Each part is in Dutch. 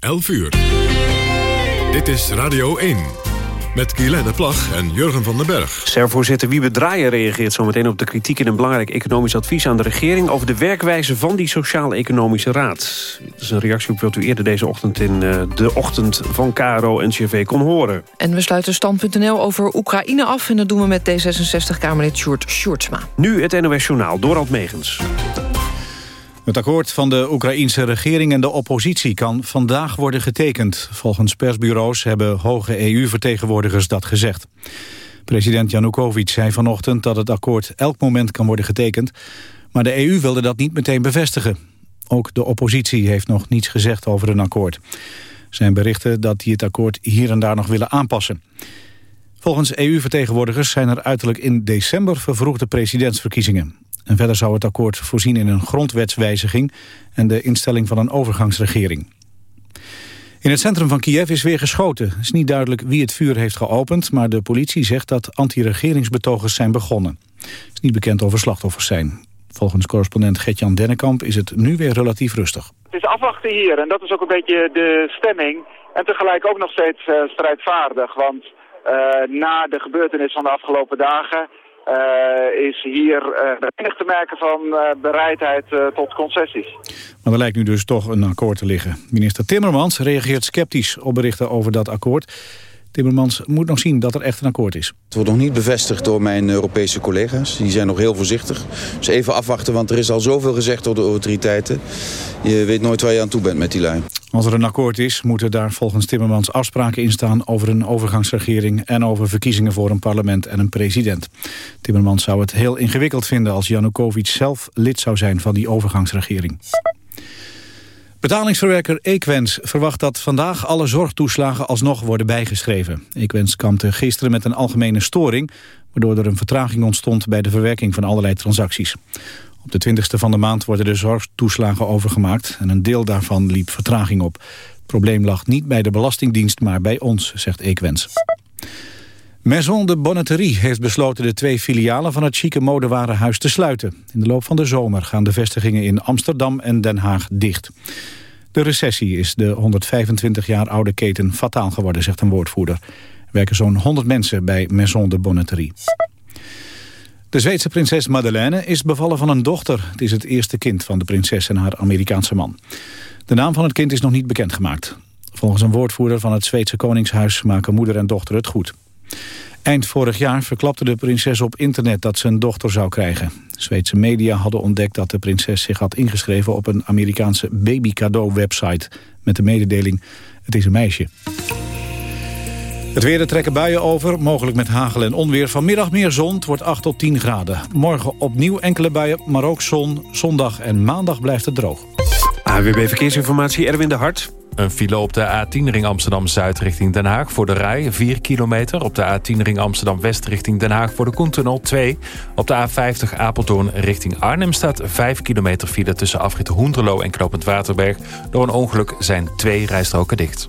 11 uur. Dit is Radio 1. Met Guylaine Plag en Jurgen van den Berg. SER-voorzitter Wiebe Draaien reageert zometeen op de kritiek... in een belangrijk economisch advies aan de regering... over de werkwijze van die Sociaal-Economische Raad. Dat is een reactie op wat u eerder deze ochtend... in uh, de ochtend van KRO en CV kon horen. En we sluiten stand.nl over Oekraïne af... en dat doen we met D66-Kamerlid Sjoerd Sjoerdsma. Nu het NOS Journaal, Dorald Megens. Het akkoord van de Oekraïense regering en de oppositie kan vandaag worden getekend. Volgens persbureaus hebben hoge EU-vertegenwoordigers dat gezegd. President Janukovic zei vanochtend dat het akkoord elk moment kan worden getekend. Maar de EU wilde dat niet meteen bevestigen. Ook de oppositie heeft nog niets gezegd over een akkoord. Zijn berichten dat die het akkoord hier en daar nog willen aanpassen. Volgens EU-vertegenwoordigers zijn er uiterlijk in december vervroegde presidentsverkiezingen. En verder zou het akkoord voorzien in een grondwetswijziging... en de instelling van een overgangsregering. In het centrum van Kiev is weer geschoten. Het is niet duidelijk wie het vuur heeft geopend... maar de politie zegt dat anti-regeringsbetogers zijn begonnen. Het is niet bekend of er slachtoffers zijn. Volgens correspondent Gertjan Dennekamp is het nu weer relatief rustig. Het is afwachten hier en dat is ook een beetje de stemming. En tegelijk ook nog steeds uh, strijdvaardig. Want uh, na de gebeurtenis van de afgelopen dagen is hier uh, weinig te merken van uh, bereidheid tot concessies. Maar er lijkt nu dus toch een akkoord te liggen. Minister Timmermans reageert sceptisch op berichten over dat akkoord. Timmermans moet nog zien dat er echt een akkoord is. Het wordt nog niet bevestigd door mijn Europese collega's. Die zijn nog heel voorzichtig. Dus even afwachten, want er is al zoveel gezegd door de autoriteiten. Je weet nooit waar je aan toe bent met die lijn. Als er een akkoord is, moeten daar volgens Timmermans afspraken in staan... over een overgangsregering en over verkiezingen voor een parlement en een president. Timmermans zou het heel ingewikkeld vinden als Janukovic zelf lid zou zijn van die overgangsregering. Betalingsverwerker Equens verwacht dat vandaag alle zorgtoeslagen alsnog worden bijgeschreven. Equens kampte gisteren met een algemene storing, waardoor er een vertraging ontstond bij de verwerking van allerlei transacties. Op de 20ste van de maand worden de zorgtoeslagen overgemaakt en een deel daarvan liep vertraging op. Het probleem lag niet bij de Belastingdienst, maar bij ons, zegt Equens. Maison de Bonneterie heeft besloten de twee filialen van het chique modewarenhuis te sluiten. In de loop van de zomer gaan de vestigingen in Amsterdam en Den Haag dicht. De recessie is de 125 jaar oude keten fataal geworden, zegt een woordvoerder. Er werken zo'n 100 mensen bij Maison de Bonneterie. De Zweedse prinses Madeleine is bevallen van een dochter. Het is het eerste kind van de prinses en haar Amerikaanse man. De naam van het kind is nog niet bekendgemaakt. Volgens een woordvoerder van het Zweedse Koningshuis maken moeder en dochter het goed. Eind vorig jaar verklapte de prinses op internet dat ze een dochter zou krijgen. Zweedse media hadden ontdekt dat de prinses zich had ingeschreven op een Amerikaanse babycadeau-website met de mededeling het is een meisje. Het weer, trekken buien over, mogelijk met hagel en onweer. Vanmiddag meer zon, het wordt 8 tot 10 graden. Morgen opnieuw enkele buien, maar ook zon. Zondag en maandag blijft het droog. AWB Verkeersinformatie, Erwin de Hart. Een file op de A10 ring Amsterdam-Zuid richting Den Haag voor de Rij, 4 kilometer. Op de A10 ring Amsterdam-West richting Den Haag voor de Koentunnel, 2. Op de A50 Apeldoorn richting Arnhem staat 5 kilometer file... tussen afrit Hoenderloo en Knopend Waterberg. Door een ongeluk zijn twee rijstroken dicht.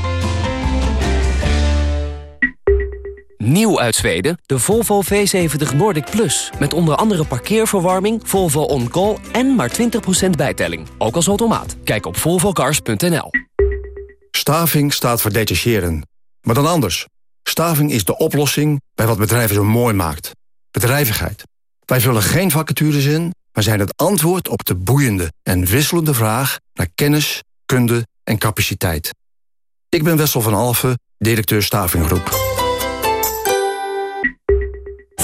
Nieuw uit Zweden, de Volvo V70 Nordic Plus. Met onder andere parkeerverwarming, Volvo On Call en maar 20% bijtelling. Ook als automaat. Kijk op volvocars.nl. Staving staat voor detacheren. Maar dan anders. Staving is de oplossing bij wat bedrijven zo mooi maakt. Bedrijvigheid. Wij vullen geen vacatures in, maar zijn het antwoord op de boeiende en wisselende vraag naar kennis, kunde en capaciteit. Ik ben Wessel van Alfen directeur Stavinggroep.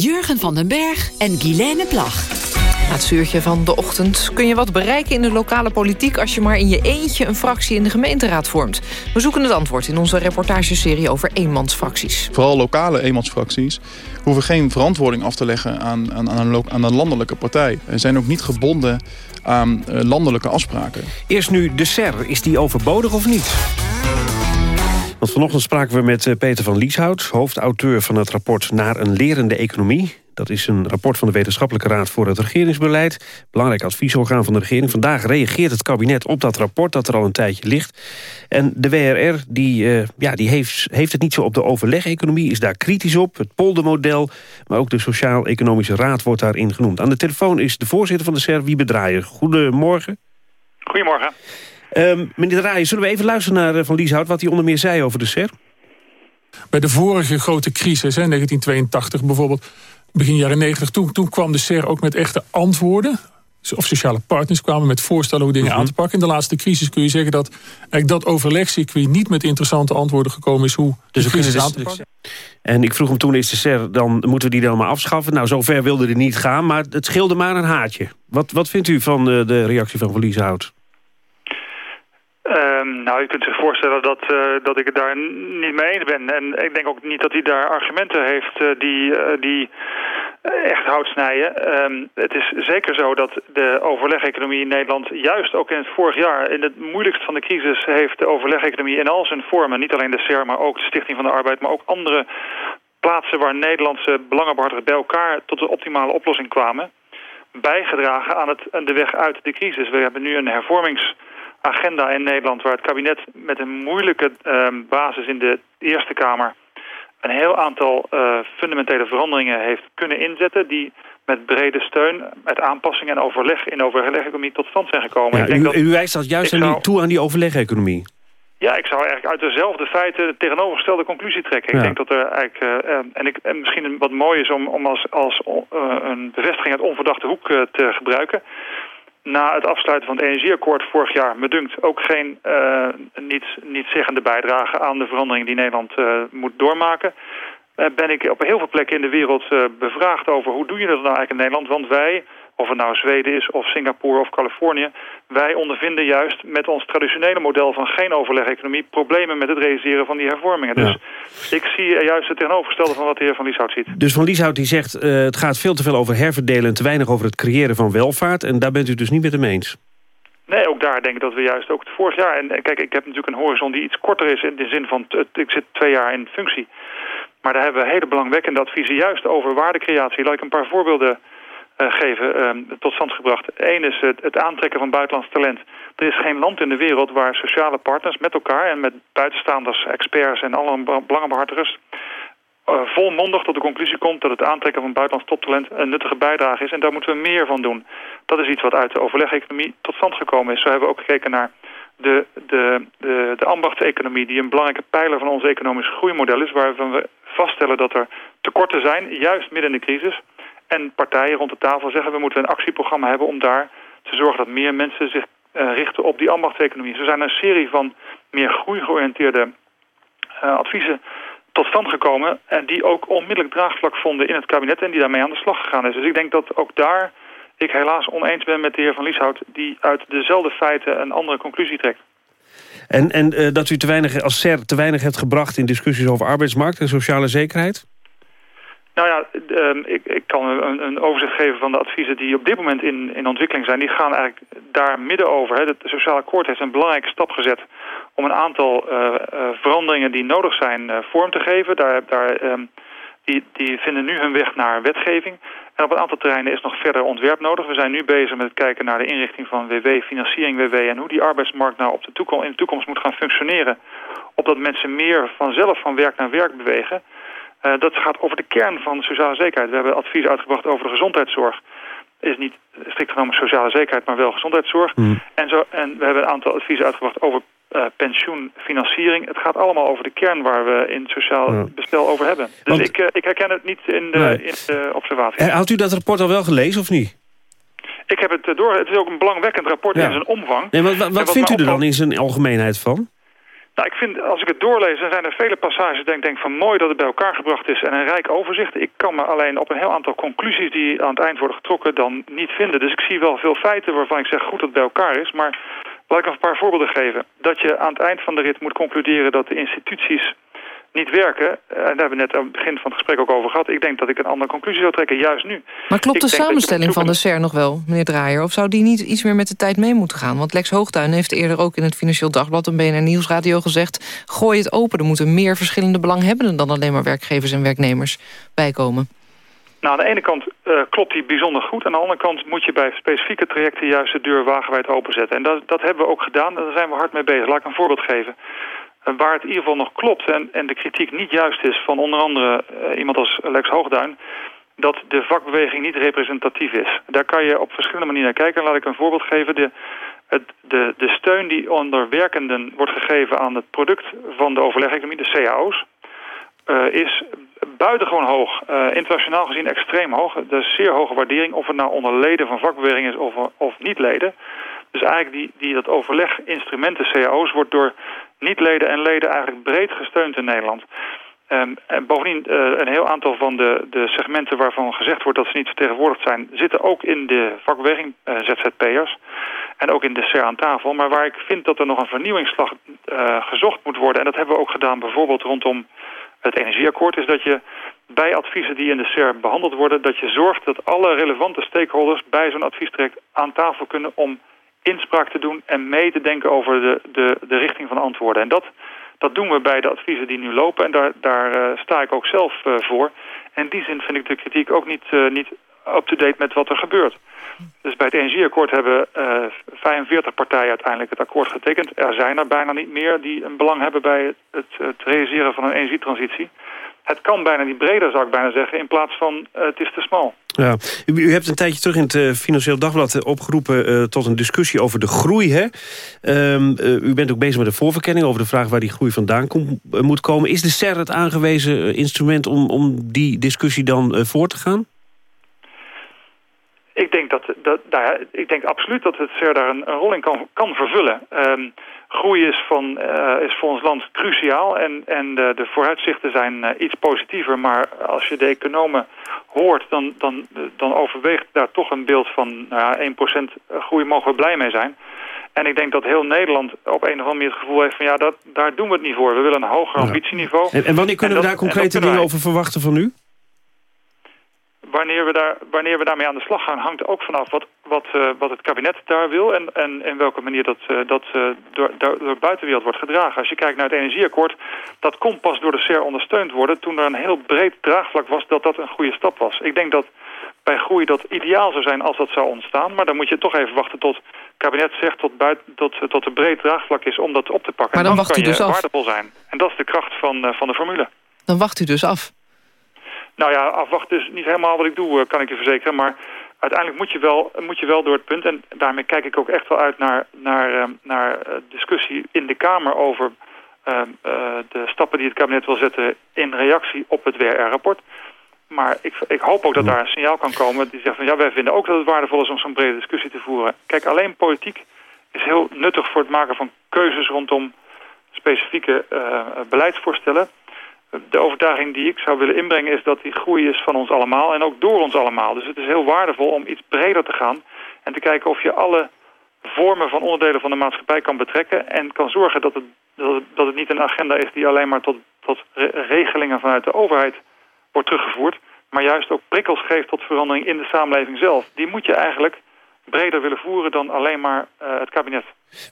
Jurgen van den Berg en Guilaine Plag. Na het zuurtje van de ochtend kun je wat bereiken in de lokale politiek... als je maar in je eentje een fractie in de gemeenteraad vormt. We zoeken het antwoord in onze reportageserie over eenmansfracties. Vooral lokale eenmansfracties hoeven geen verantwoording af te leggen aan, aan, aan, een, aan een landelijke partij. En zijn ook niet gebonden aan uh, landelijke afspraken. Eerst nu de SER. Is die overbodig of niet? Want vanochtend spraken we met eh, Peter van Lieshout... hoofdauteur van het rapport Naar een lerende economie. Dat is een rapport van de Wetenschappelijke Raad voor het Regeringsbeleid. Belangrijk adviesorgaan van de regering. Vandaag reageert het kabinet op dat rapport dat er al een tijdje ligt. En de WRR die, uh, ja, die heeft, heeft het niet zo op de overleg-economie... is daar kritisch op, het poldermodel... maar ook de Sociaal-Economische Raad wordt daarin genoemd. Aan de telefoon is de voorzitter van de SER, Wiebe Draaien. Goedemorgen. Goedemorgen. Um, meneer Draaien, zullen we even luisteren naar uh, Van Lieshout... wat hij onder meer zei over de SER? Bij de vorige grote crisis, hè, 1982 bijvoorbeeld begin jaren 90, toen, toen kwam de SER ook met echte antwoorden. Of sociale partners kwamen met voorstellen hoe dingen aan te pakken. In de laatste crisis kun je zeggen dat eigenlijk dat overlegcircuit niet met interessante antwoorden gekomen is hoe dus de crisis aan te pakken. En ik vroeg hem toen, is de SER, dan moeten we die dan maar afschaffen? Nou, zover wilde hij niet gaan, maar het scheelde maar een haatje. Wat, wat vindt u van de, de reactie van Verlieshout? Um, nou, je kunt zich voorstellen dat, uh, dat ik het daar niet mee eens ben. En ik denk ook niet dat hij daar argumenten heeft uh, die, uh, die echt hout snijden. Um, het is zeker zo dat de overleg-economie in Nederland... juist ook in het vorig jaar, in het moeilijkst van de crisis... heeft de overleg-economie in al zijn vormen... niet alleen de SER, maar ook de Stichting van de Arbeid... maar ook andere plaatsen waar Nederlandse belangenbehartigers bij elkaar... tot de optimale oplossing kwamen... bijgedragen aan, het, de weg uit de crisis. We hebben nu een hervormings agenda in Nederland... waar het kabinet met een moeilijke uh, basis in de Eerste Kamer... een heel aantal uh, fundamentele veranderingen heeft kunnen inzetten... die met brede steun, met aanpassingen en overleg in overleg-economie tot stand zijn gekomen. Ja, ik denk u, dat, u wijst dat juist zou, toe aan die overleg-economie. Ja, ik zou eigenlijk uit dezelfde feiten de tegenovergestelde conclusie trekken. Ja. Ik denk dat er eigenlijk, uh, en, ik, en misschien wat mooi is om, om als, als uh, een bevestiging uit onverdachte hoek uh, te gebruiken na het afsluiten van het energieakkoord vorig jaar... me dunkt ook geen uh, niet, niet zeggende bijdrage aan de verandering die Nederland uh, moet doormaken... Uh, ben ik op heel veel plekken in de wereld bevraagd over hoe doe je dat nou eigenlijk in Nederland. Want wij, of het nou Zweden is of Singapore of Californië... wij ondervinden juist met ons traditionele model van geen overleg-economie... problemen met het realiseren van die hervormingen. Ja. Dus ik zie juist het tegenovergestelde van wat de heer Van Lieshout ziet. Dus Van Lieshout die zegt uh, het gaat veel te veel over herverdelen... en te weinig over het creëren van welvaart. En daar bent u dus niet met hem eens? Nee, ook daar denk ik dat we juist ook het vorig jaar... en kijk, ik heb natuurlijk een horizon die iets korter is... in de zin van, ik zit twee jaar in functie... Maar daar hebben we hele belangwekkende adviezen juist over waardecreatie. Laat ik een paar voorbeelden geven, uh, tot stand gebracht. Eén is het, het, aantrekken van buitenlands talent. Er is geen land in de wereld waar sociale partners met elkaar... en met buitenstaanders, experts en alle belangenbehartigers... Uh, volmondig tot de conclusie komt dat het aantrekken van buitenlands toptalent een nuttige bijdrage is. En daar moeten we meer van doen. Dat is iets wat uit de overleg-economie tot stand gekomen is. Zo hebben we ook gekeken naar de, de, de, de ambachtseconomie... die een belangrijke pijler van ons economisch groeimodel is... waarvan we vaststellen dat er tekorten zijn, juist midden in de crisis... En partijen rond de tafel zeggen we moeten een actieprogramma hebben om daar te zorgen dat meer mensen zich uh, richten op die ambachtseconomie. Er zijn een serie van meer groeigeoriënteerde uh, adviezen tot stand gekomen en die ook onmiddellijk draagvlak vonden in het kabinet en die daarmee aan de slag gegaan is. Dus ik denk dat ook daar ik helaas oneens ben met de heer Van Lieshout die uit dezelfde feiten een andere conclusie trekt. En, en uh, dat u te weinig, als SER te weinig hebt gebracht in discussies over arbeidsmarkt en sociale zekerheid? Nou ja, um, ik, ik, kan een, een, overzicht geven van de adviezen die op dit moment in, in ontwikkeling zijn. Die gaan eigenlijk daar midden over. Hè. Het Sociaal Akkoord heeft een belangrijke stap gezet om een aantal uh, uh, veranderingen die nodig zijn uh, vorm te geven. Daar, daar, um, die, die vinden nu hun weg naar wetgeving. En op een aantal terreinen is nog verder ontwerp nodig. We zijn nu bezig met het kijken naar de inrichting van WW, financiering WW... en hoe die arbeidsmarkt nou op de toekomst, in de toekomst moet gaan functioneren. Opdat mensen meer vanzelf van werk naar werk bewegen. Uh, dat gaat over de kern van sociale zekerheid. We hebben advies uitgebracht over de gezondheidszorg. Is niet strikt genomen sociale zekerheid, maar wel gezondheidszorg. Mm. En, zo, en we hebben een aantal adviezen uitgebracht over uh, pensioenfinanciering. Het gaat allemaal over de kern waar we in het sociaal ja. bestel over hebben. Dus Want, ik, uh, ik herken het niet in de, nee. in de observatie. En had u dat rapport al wel gelezen of niet? Ik heb het door. Het is ook een belangwekkend rapport ja. in zijn omvang. Nee, wat, wat vindt u er dan in zijn algemeenheid van? Nou, ik vind, als ik het doorlees, dan zijn er vele passages denk denk van mooi dat het bij elkaar gebracht is en een rijk overzicht. Ik kan me alleen op een heel aantal conclusies die aan het eind worden getrokken dan niet vinden. Dus ik zie wel veel feiten waarvan ik zeg goed dat het bij elkaar is, maar Laat ik een paar voorbeelden geven. Dat je aan het eind van de rit moet concluderen dat de instituties niet werken. En daar hebben we net aan het begin van het gesprek ook over gehad. Ik denk dat ik een andere conclusie zou trekken, juist nu. Maar klopt de samenstelling van de SER nog wel, meneer Draaier? Of zou die niet iets meer met de tijd mee moeten gaan? Want Lex Hoogtuin heeft eerder ook in het Financieel Dagblad... en BNR Nieuwsradio gezegd... gooi het open, er moeten meer verschillende belanghebbenden... dan alleen maar werkgevers en werknemers bijkomen. Nou, aan de ene kant uh, klopt die bijzonder goed. Aan de andere kant moet je bij specifieke trajecten juist de deur wagenwijd openzetten. En dat, dat hebben we ook gedaan en daar zijn we hard mee bezig. Laat ik een voorbeeld geven. Waar het in ieder geval nog klopt en, en de kritiek niet juist is van onder andere uh, iemand als Lex Hoogduin... dat de vakbeweging niet representatief is. Daar kan je op verschillende manieren naar kijken. Laat ik een voorbeeld geven. De, het, de, de steun die onder werkenden wordt gegeven aan het product van de overlegeconomie, de CAO's... is buitengewoon hoog. Uh, internationaal gezien extreem hoog. Is zeer hoge waardering of het nou onder leden van vakbeweging is of, of niet leden. Dus eigenlijk die, die dat overleginstrumenten CAO's wordt door niet-leden en leden eigenlijk breed gesteund in Nederland. Um, en bovendien, uh, een heel aantal van de, de segmenten waarvan gezegd wordt dat ze niet vertegenwoordigd zijn, zitten ook in de vakbeweging, uh, ZZP'ers. En ook in de CER aan tafel. Maar waar ik vind dat er nog een vernieuwingsslag uh, gezocht moet worden, en dat hebben we ook gedaan bijvoorbeeld rondom het energieakkoord is dat je bij adviezen die in de SER behandeld worden... dat je zorgt dat alle relevante stakeholders bij zo'n adviestraject aan tafel kunnen... om inspraak te doen en mee te denken over de, de, de richting van antwoorden. En dat, dat doen we bij de adviezen die nu lopen en daar, daar uh, sta ik ook zelf uh, voor. En in die zin vind ik de kritiek ook niet, uh, niet up-to-date met wat er gebeurt. Dus bij het energieakkoord hebben uh, 45 partijen uiteindelijk het akkoord getekend. Er zijn er bijna niet meer die een belang hebben bij het realiseren van een energietransitie. Het kan bijna niet breder, zou ik bijna zeggen, in plaats van uh, het is te smal. Ja. U, u, hebt een tijdje terug in het uh, Financieel Dagblad opgeroepen uh, tot een discussie over de groei. Hè? Um, u bent ook bezig met de voorverkenning over de vraag waar die groei vandaan kom, moet komen. Is de SER het aangewezen instrument om, om die discussie dan voor te gaan? Ik denk, dat, dat, nou ik denk absoluut dat het CER daar een, een rol in kan, kan vervullen. Um, groei is, van, uh, is voor ons land cruciaal en, en de, de vooruitzichten zijn uh, iets positiever. Maar als je de economen hoort, dan, dan, dan overweegt daar toch een beeld van nou ja, 1% groei mogen we blij mee zijn. En ik denk dat heel Nederland op een of andere manier het gevoel heeft van ja, dat, daar doen we het niet voor. We willen een hoger ambitieniveau. En, en wanneer kunnen en dat, we daar concrete dingen over verwachten van u? Wanneer we, daar, wanneer we daarmee aan de slag gaan hangt ook vanaf wat, wat, uh, wat het kabinet daar wil en, en in welke manier dat, uh, dat uh, door, door de buitenwereld wordt gedragen. Als je kijkt naar het energieakkoord, dat kon pas door de SER ondersteund worden toen er een heel breed draagvlak was dat dat een goede stap was. Ik denk dat bij groei dat ideaal zou zijn als dat zou ontstaan, maar dan moet je toch even wachten tot het kabinet zegt tot, buiten, tot, tot er breed draagvlak is om dat op te pakken. Maar dan, en dan wacht kan u dus je af. waardevol zijn. En dat is de kracht van, van de formule. Dan wacht u dus af. Nou ja, afwachten is niet helemaal wat ik doe, kan ik je verzekeren. Maar uiteindelijk moet je wel, moet je wel door het punt... en daarmee kijk ik ook echt wel uit naar, naar, naar discussie in de Kamer... over uh, de stappen die het kabinet wil zetten in reactie op het WR-rapport. Maar ik, ik hoop ook dat daar een signaal kan komen die zegt van... ja, wij vinden ook dat het waardevol is om zo'n brede discussie te voeren. Kijk, alleen politiek is heel nuttig voor het maken van keuzes rondom specifieke beleidsvoorstellen de overtuiging die ik zou willen inbrengen is dat die groei is van ons allemaal en ook door ons allemaal. Dus het is heel waardevol om iets breder te gaan en te kijken of je alle vormen van onderdelen van de maatschappij kan betrekken en kan zorgen dat het, dat het, dat het niet een agenda is die alleen maar tot, tot regelingen vanuit de overheid wordt teruggevoerd, maar juist ook prikkels geeft tot verandering in de samenleving zelf. Die moet je eigenlijk breder willen voeren dan alleen maar het kabinet.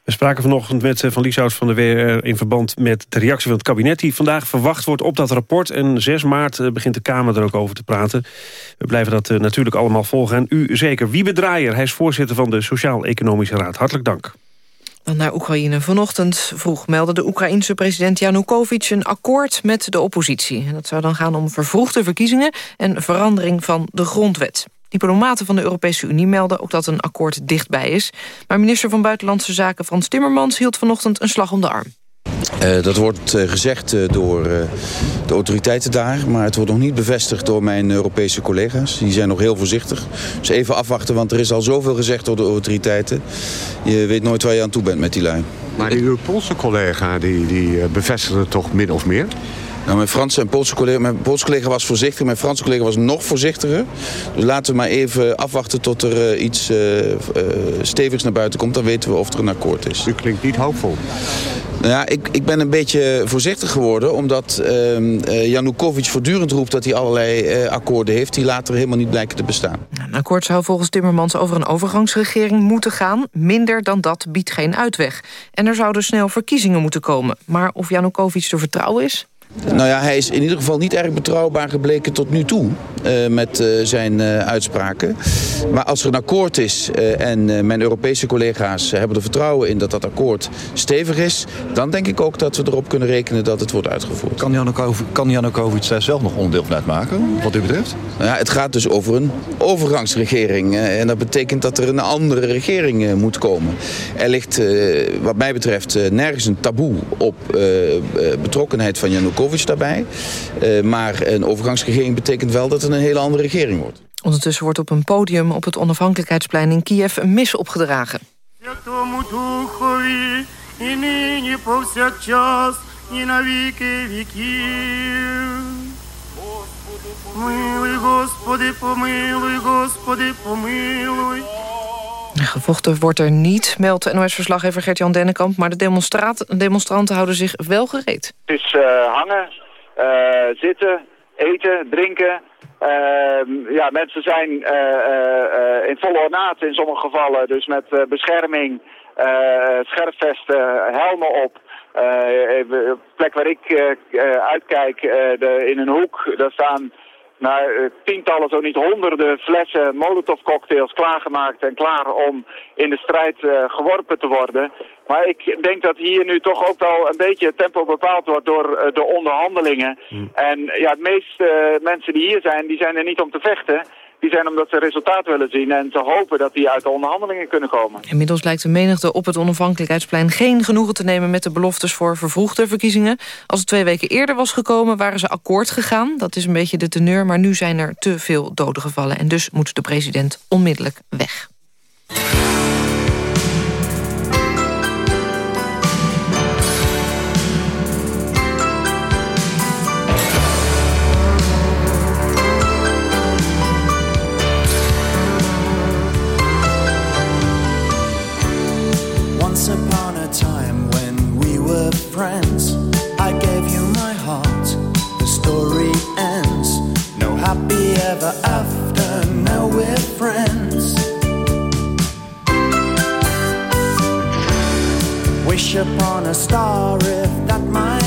We spraken vanochtend met Van Lieshout van de WR in verband met de reactie van het kabinet... die vandaag verwacht wordt op dat rapport. En 6 maart begint de Kamer er ook over te praten. We blijven dat natuurlijk allemaal volgen. En u zeker. Wie bedraaier? Hij is voorzitter van de Sociaal-Economische Raad. Hartelijk dank. Dan naar Oekraïne. Vanochtend vroeg meldde de Oekraïense president Janukovic een akkoord met de oppositie. En dat zou dan gaan om vervroegde verkiezingen en verandering van de grondwet. Diplomaten van de Europese Unie melden ook dat een akkoord dichtbij is. Maar minister van Buitenlandse Zaken Frans Timmermans hield vanochtend een slag om de arm. Uh, dat wordt uh, gezegd uh, door de autoriteiten daar, maar het wordt nog niet bevestigd door mijn Europese collega's. Die zijn nog heel voorzichtig. Dus even afwachten, want er is al zoveel gezegd door de autoriteiten. Je weet nooit waar je aan toe bent met die lijn. Maar die, uw Poolse collega die, die bevestigde het toch min of meer? Nou, mijn Franse en Poolse collega, mijn Poolse collega was voorzichtig, mijn Franse collega was nog voorzichtiger. Dus laten we maar even afwachten tot er uh, iets uh, uh, stevigs naar buiten komt. Dan weten we of er een akkoord is. U klinkt niet hoopvol. Nou ja, ik, ik ben een beetje voorzichtig geworden... omdat uh, Janukovic voortdurend roept dat hij allerlei uh, akkoorden heeft... die later helemaal niet blijken te bestaan. Een akkoord zou volgens Timmermans over een overgangsregering moeten gaan. Minder dan dat biedt geen uitweg. En er zouden snel verkiezingen moeten komen. Maar of Janukovic te vertrouwen is... Nou ja, hij is in ieder geval niet erg betrouwbaar gebleken tot nu toe uh, met uh, zijn uh, uitspraken. Maar als er een akkoord is en mijn Europese collega's hebben er vertrouwen in dat dat akkoord stevig is, dan denk ik ook dat we erop kunnen rekenen dat het wordt uitgevoerd. Kan Janukovic, kan Janukovic daar zelf nog onderdeel van uitmaken, wat u betreft? Nou ja, het gaat dus over een overgangsregering en dat betekent dat er een andere regering moet komen. Er ligt wat mij betreft nergens een taboe op betrokkenheid van Janukovic daarbij. Uh, maar een overgangsregering betekent wel dat het een hele andere regering wordt. Ondertussen wordt op een podium op het onafhankelijkheidsplein in Kiev een mis opgedragen. Gevochten wordt er niet, meldt NOS-verslaggever Gert-Jan Dennekamp... maar de demonstranten houden zich wel gereed. Het is uh, hangen, uh, zitten, eten, drinken. Uh, ja, mensen zijn uh, in volle ornaat in sommige gevallen. Dus met bescherming, scherpvesten, helmen op. de plek waar ik uitkijk, de, in een hoek, daar staan nou, eh, tientallen, zo niet honderden flessen molotov cocktails klaargemaakt en klaar om in de strijd uh, geworpen te worden. Maar ik denk dat hier nu toch ook wel een beetje het tempo bepaald wordt door uh, de onderhandelingen. Hmm. En ja, de meeste mensen die hier zijn, die zijn er niet om te vechten die zijn omdat ze resultaat willen zien en ze hopen dat die uit de onderhandelingen kunnen komen. Inmiddels lijkt de menigte op het onafhankelijkheidsplein geen genoegen te nemen met de beloftes voor vervroegde verkiezingen. Als het twee weken eerder was gekomen waren ze akkoord gegaan. Dat is een beetje de teneur, maar nu zijn er te veel doden gevallen en dus moet de president onmiddellijk weg. ever after, now we're friends. Wish upon a star if that might.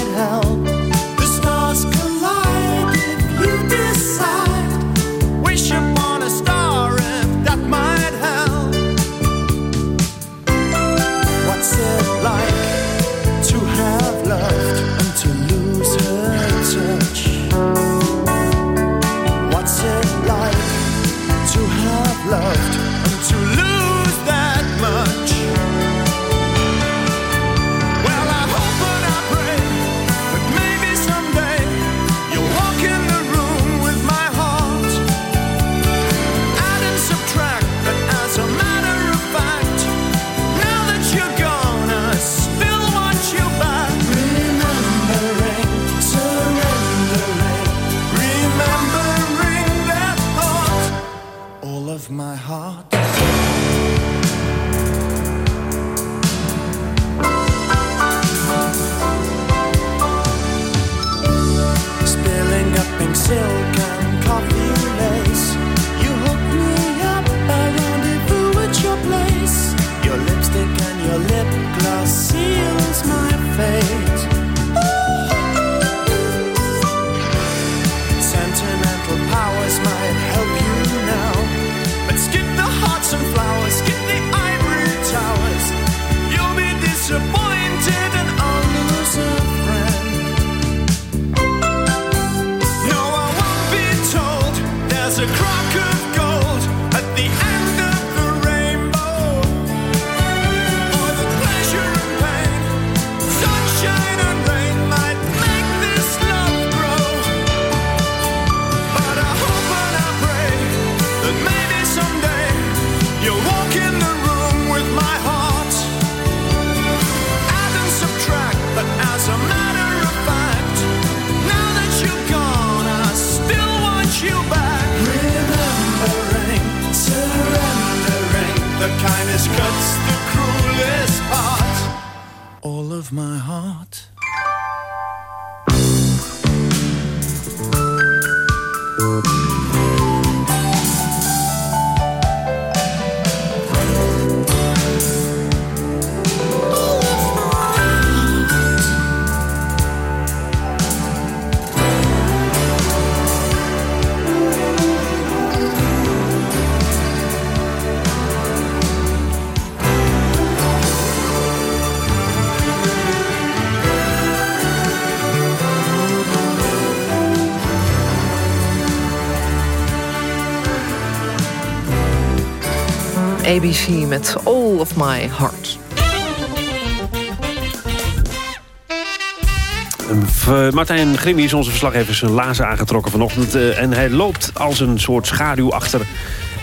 My heart. ABC met All of My Heart. Martijn Grimmy is onze verslaggever zijn lazen aangetrokken vanochtend. eh, en hij loopt als een soort schaduw achter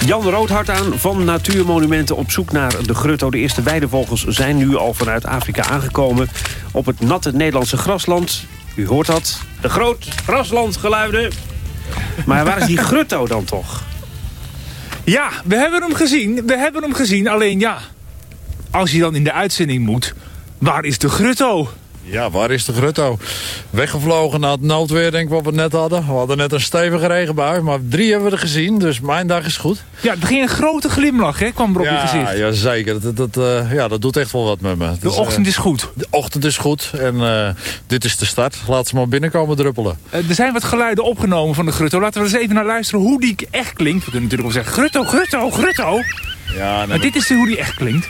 Jan Roodhart aan van Natuurmonumenten op zoek naar de grutto. De eerste weidevogels zijn nu al vanuit Afrika aangekomen op het natte Nederlandse grasland. U hoort dat, de groot graslandgeluiden. Maar waar is die grutto dan toch? Ja, we hebben hem gezien. We hebben hem gezien. Alleen ja, als je dan in de uitzending moet, waar is de grutto? Ja, waar is de grutto? Weggevlogen naar het noodweer, denk ik wat we net hadden. We hadden net een stevige regenbui, maar drie hebben we er gezien, dus mijn dag is goed. Ja, er ging een grote glimlach, hè, kwam er op je Ja, gezicht. ja zeker. Dat, dat, eh, ja, dat doet echt wel wat met me. De ochtend is goed. De ochtend is goed en eh, dit is de start. Laat ze maar binnenkomen druppelen. Eh, er zijn wat geluiden opgenomen van de grutto. Laten we eens even naar luisteren hoe die echt klinkt. We kunnen natuurlijk wel zeggen, grutto, grutto, grutto. Ja, nee, Maar dit is de, hoe die echt klinkt.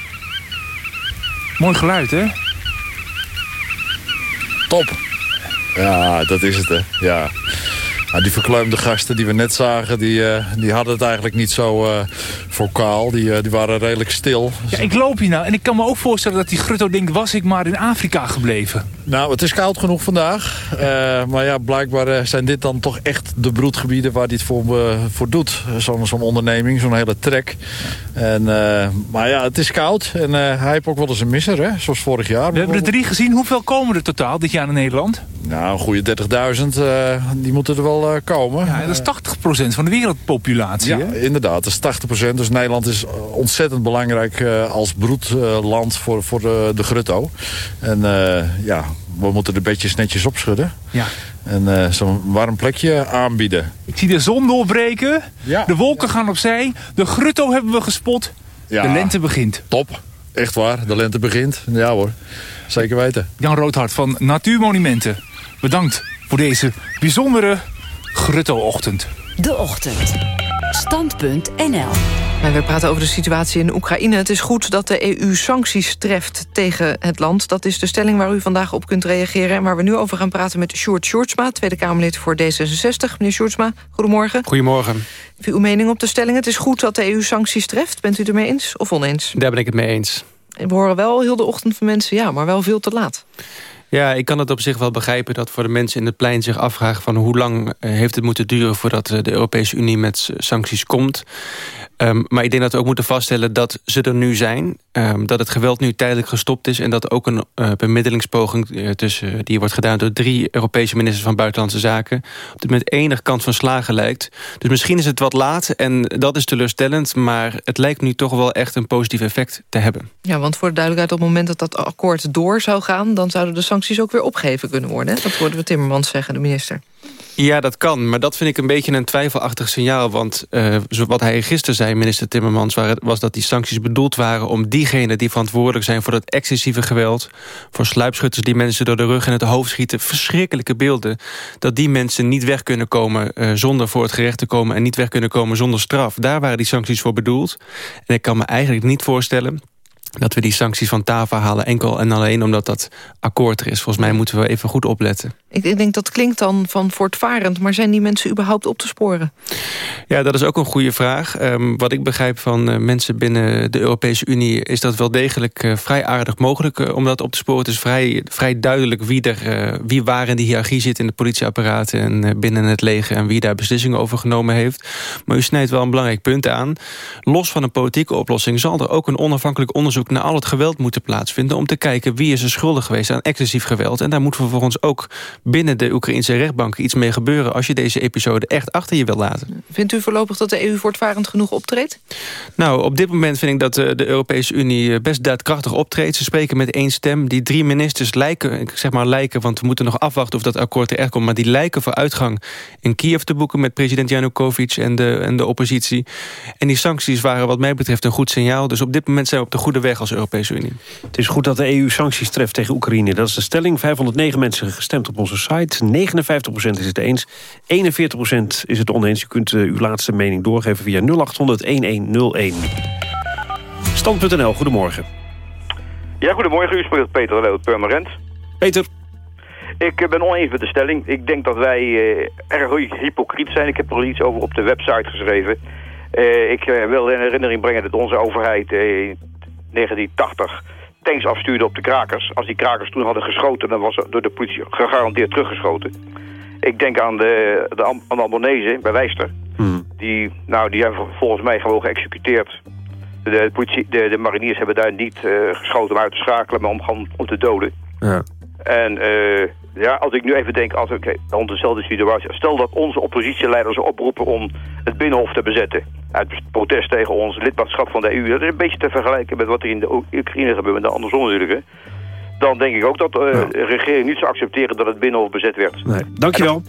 Mooi geluid, hè? Top. Ja, dat is het, hè. Ja. Ja, die verkleumde gasten die we net zagen, die, eh, die hadden het eigenlijk niet zo eh vocaal. Die, eh, die waren redelijk stil. Ja, ik loop hier nou en ik kan me ook voorstellen dat die grutto denkt... was ik maar in Afrika gebleven. Nou, het is koud genoeg vandaag. Maar ja, blijkbaar zijn dit dan toch echt de broedgebieden waar het voor, voor doet. Zo'n zo'n onderneming, zo'n hele trek. En, maar ja, het is koud. En hij heeft ook wel eens een misser, hè? zoals vorig jaar. We hebben er drie gezien. Hoeveel komen er totaal dit jaar in Nederland? Nou, een goede 30.000, eh, die moeten er wel eh, komen. Ja, dat is 80% van de wereldpopulatie. Ja, hè? inderdaad. Dat is 80%. Dus Nederland is ontzettend belangrijk eh, als broedland voor, voor de, de grutto. En eh, ja, we moeten de bedjes netjes opschudden. Ja. En eh, zo'n warm plekje aanbieden. Ik zie de zon doorbreken. Ja. De wolken gaan opzij. De grutto hebben we gespot. Ja. De lente begint. Top. Echt waar. De lente begint. Ja hoor. Zeker weten. Jan Roodhart van Natuurmonumenten. Bedankt voor deze bijzondere grutto-ochtend. De Ochtend. Stand.nl we praten over de situatie in Oekraïne. Het is goed dat de EU sancties treft tegen het land. Dat is de stelling waar u vandaag op kunt reageren... en waar we nu over gaan praten met Sjoerd Sjoerdsma... Tweede Kamerlid voor D66. Meneer Sjoerdsma, goedemorgen. Goedemorgen. Even uw mening op de stelling. Het is goed dat de EU sancties treft. Bent u het ermee eens of oneens? Daar ben ik het mee eens. We horen wel heel de ochtend van mensen... ja, maar wel veel te laat. Ja, ik kan het op zich wel begrijpen dat voor de mensen in het plein zich afvragen... van hoe lang eh, heeft het moeten duren voordat eh, de Europese Unie met sancties komt. Ehm, maar ik denk dat we ook moeten vaststellen dat ze er nu zijn. ehm, dat het geweld nu tijdelijk gestopt is... en dat ook een eh, bemiddelingspoging eh, tussen, die wordt gedaan... door drie Europese ministers van Buitenlandse Zaken... op dit moment enig kans van slagen lijkt. Dus misschien is het wat laat en dat is teleurstellend... maar het lijkt nu toch wel echt een positief effect te hebben. Ja, want voor de duidelijkheid, op het moment dat dat akkoord door zou gaan... dan zouden de sancties ook weer opgegeven kunnen worden. Dat hoorden we Timmermans zeggen, de minister. Ja, dat kan. Maar dat vind ik een beetje een twijfelachtig signaal. Want eh, wat hij gisteren zei, minister Timmermans... was dat die sancties bedoeld waren om diegenen die verantwoordelijk zijn... voor dat excessieve geweld, voor sluipschutters... die mensen door de rug en het hoofd schieten, verschrikkelijke beelden... dat die mensen niet weg kunnen komen eh, zonder voor het gerecht te komen... en niet weg kunnen komen zonder straf. Daar waren die sancties voor bedoeld. En ik kan me eigenlijk niet voorstellen dat we die sancties van tafel halen... enkel en alleen omdat dat akkoord er is. Volgens mij moeten we even goed opletten. Ik, denk dat klinkt dan van voortvarend... maar zijn die mensen überhaupt op te sporen? Ja, dat is ook een goede vraag. Ehm, wat ik begrijp van eh, mensen binnen de Europese Unie... is dat wel degelijk eh, vrij aardig mogelijk eh, om dat op te sporen. Het is vrij, vrij duidelijk wie, er, wie waar in die hiërarchie zit... in de politieapparaten en binnen het leger... en wie daar beslissingen over genomen heeft. Maar u snijdt wel een belangrijk punt aan. Los van een politieke oplossing zal er ook een onafhankelijk onderzoek onderzoek naar al het geweld moeten plaatsvinden... om te kijken wie is er schuldig geweest aan excessief geweld. En daar moet vervolgens ook binnen de Oekraïnse rechtbanken iets mee gebeuren... als je deze episode echt achter je wil laten. Vindt u voorlopig dat de EU voortvarend genoeg optreedt? Nou, op dit moment vind ik dat de, de Europese Unie best daadkrachtig optreedt. Ze spreken met één stem. Die drie ministers lijken, ik zeg maar lijken... want we moeten nog afwachten of dat akkoord er echt komt... maar die lijken voor uitgang in Kiev te boeken... met president Janukovic en de, en de oppositie. En die sancties waren wat mij betreft een goed signaal. Dus op dit moment zijn we op de goede weg als Europese Unie. Het is goed dat de EU sancties treft tegen Oekraïne. Dat is de stelling. 509 mensen gestemd op onze site. 59% is het eens. 41% is het oneens. U kunt uh, uw laatste mening doorgeven via 0800-1101. Stand.nl, goedemorgen. Ja, goedemorgen. U spreekt Peter Leeuw, Purmerend. Peter. Ik eh, ben oneens met de stelling. Ik denk dat wij uh, erg hypocriet zijn. Ik heb er al iets over op de website geschreven. Uh, ik wil in herinnering brengen dat onze overheid 1980 tanks afstuurde op de krakers. Als die krakers toen hadden geschoten, dan was er door de politie gegarandeerd teruggeschoten. Ik denk aan de, de, aan de Albanese bij Wijster. Hmm. Die, nou, die hebben volgens mij gewoon geëxecuteerd. De, politie, de, de mariniers hebben daar niet uh, geschoten om uit te schakelen, maar om, om te doden. Ja. En uh, ja, als ik nu even denk, als ik okay, onder dezelfde situatie... Stel dat onze oppositieleiders oproepen om het Binnenhof te bezetten. Uit protest tegen ons lidmaatschap van de EU. Dat is een beetje te vergelijken met wat er in de Oekraïne gebeurt. Maar andersom natuurlijk. Hè. Dan denk ik ook dat uh, ja. de regering niet zou accepteren dat het Binnenhof bezet werd. Nee, dankjewel.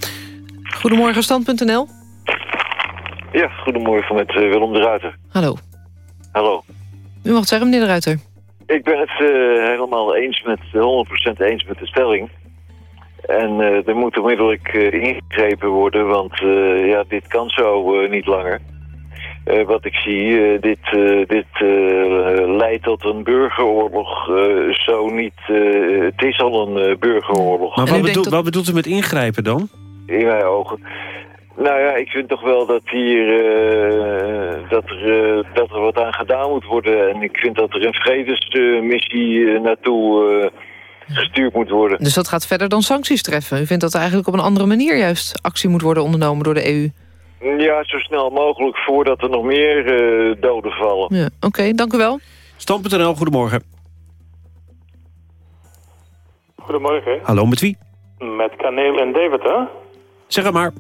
Goedemorgen, stand.nl. Ja, goedemorgen met uh, Willem de Ruiter. Hallo. Hallo. U mag het zeggen, meneer de Ruiter. Ik ben het uh, helemaal eens met, 100% eens met de stelling. En uh, er moet onmiddellijk uh, ingegrepen worden, want uh, ja, dit kan zo niet langer. wat ik zie, dit, dit leidt tot een burgeroorlog. zo niet, het is al een burgeroorlog. Maar wat, bedoel, dat... wat bedoelt u met ingrijpen dan? In mijn ogen. Nou ja, ik vind toch wel dat hier uh, dat, er, uh, dat er wat aan gedaan moet worden. En ik vind dat er een vredesmissie uh, naartoe gestuurd moet worden. Dus dat gaat verder dan sancties treffen? U vindt dat er eigenlijk op een andere manier juist actie moet worden ondernomen door de EU? Ja, zo snel mogelijk voordat er nog meer doden vallen. Ja, Oké, okay, dank u wel. Stand.nl, goedemorgen. Goedemorgen. Hallo, met wie? Met Kaneel en Deventer. Zeg het maar.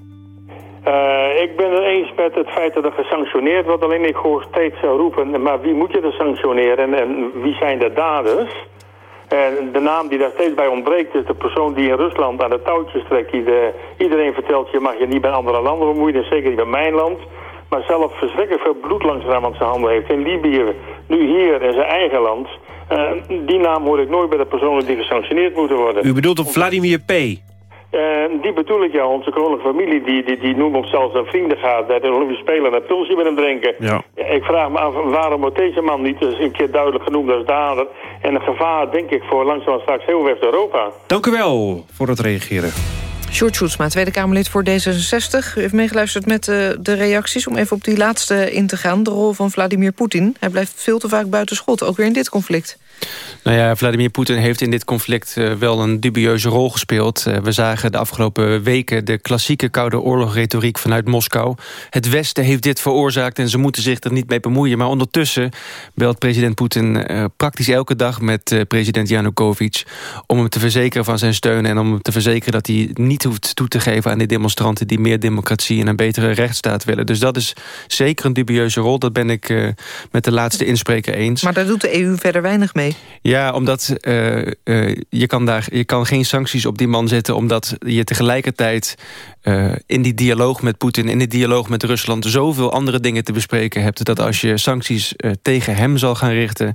Uh, ik ben het eens met het feit dat er gesanctioneerd wordt. Alleen ik hoor steeds roepen, maar wie moet je er sanctioneren en, en wie zijn de daders? En de naam die daar steeds bij ontbreekt is de persoon die in Rusland aan de touwtjes trekt. Die de, iedereen vertelt, je mag je niet bij andere landen bemoeien, zeker niet bij mijn land. Maar zelf verschrikkelijk veel bloed langzaam aan zijn handen heeft. In Libië, nu hier in zijn eigen land. Uh, die naam hoor ik nooit bij de personen die gesanctioneerd moeten worden. U bedoelt op Vladimir P.? Uh, die bedoel ik, ja. Onze koninklijke familie, die, die, die noemt ons zelfs een vrienden gaat... naar de Olympische Spelen en pulsje met hem drinken. Ja. Ik vraag me af, waarom wordt deze man niet eens een keer duidelijk genoemd als dader... en een gevaar, denk ik, voor langzaam straks heel West-Europa. Dank u wel voor het reageren. Sjoerd Sjoerdsma, Tweede Kamerlid voor D66. U heeft meegeluisterd met uh, de reacties. Om even op die laatste in te gaan. De rol van Vladimir Poetin. Hij blijft veel te vaak buiten schot, ook weer in dit conflict. Nou ja, Vladimir Poetin heeft in dit conflict uh, wel een dubieuze rol gespeeld. Uh, we zagen de afgelopen weken de klassieke Koude Oorlog-retoriek vanuit Moskou. Het Westen heeft dit veroorzaakt en ze moeten zich er niet mee bemoeien. Maar ondertussen belt president Poetin uh, praktisch elke dag met president Yanukovych... om hem te verzekeren van zijn steun en om hem te verzekeren dat hij niet hoeft toe te geven aan die demonstranten... die meer democratie en een betere rechtsstaat willen. Dus dat is zeker een dubieuze rol. Dat ben ik met de laatste inspreker eens. Maar daar doet de EU verder weinig mee. Ja, omdat uh, uh, je, kan daar, je kan geen sancties op die man zetten... omdat je tegelijkertijd uh, in die dialoog met Poetin... in die dialoog met Rusland zoveel andere dingen te bespreken hebt... dat als je sancties tegen hem zal gaan richten...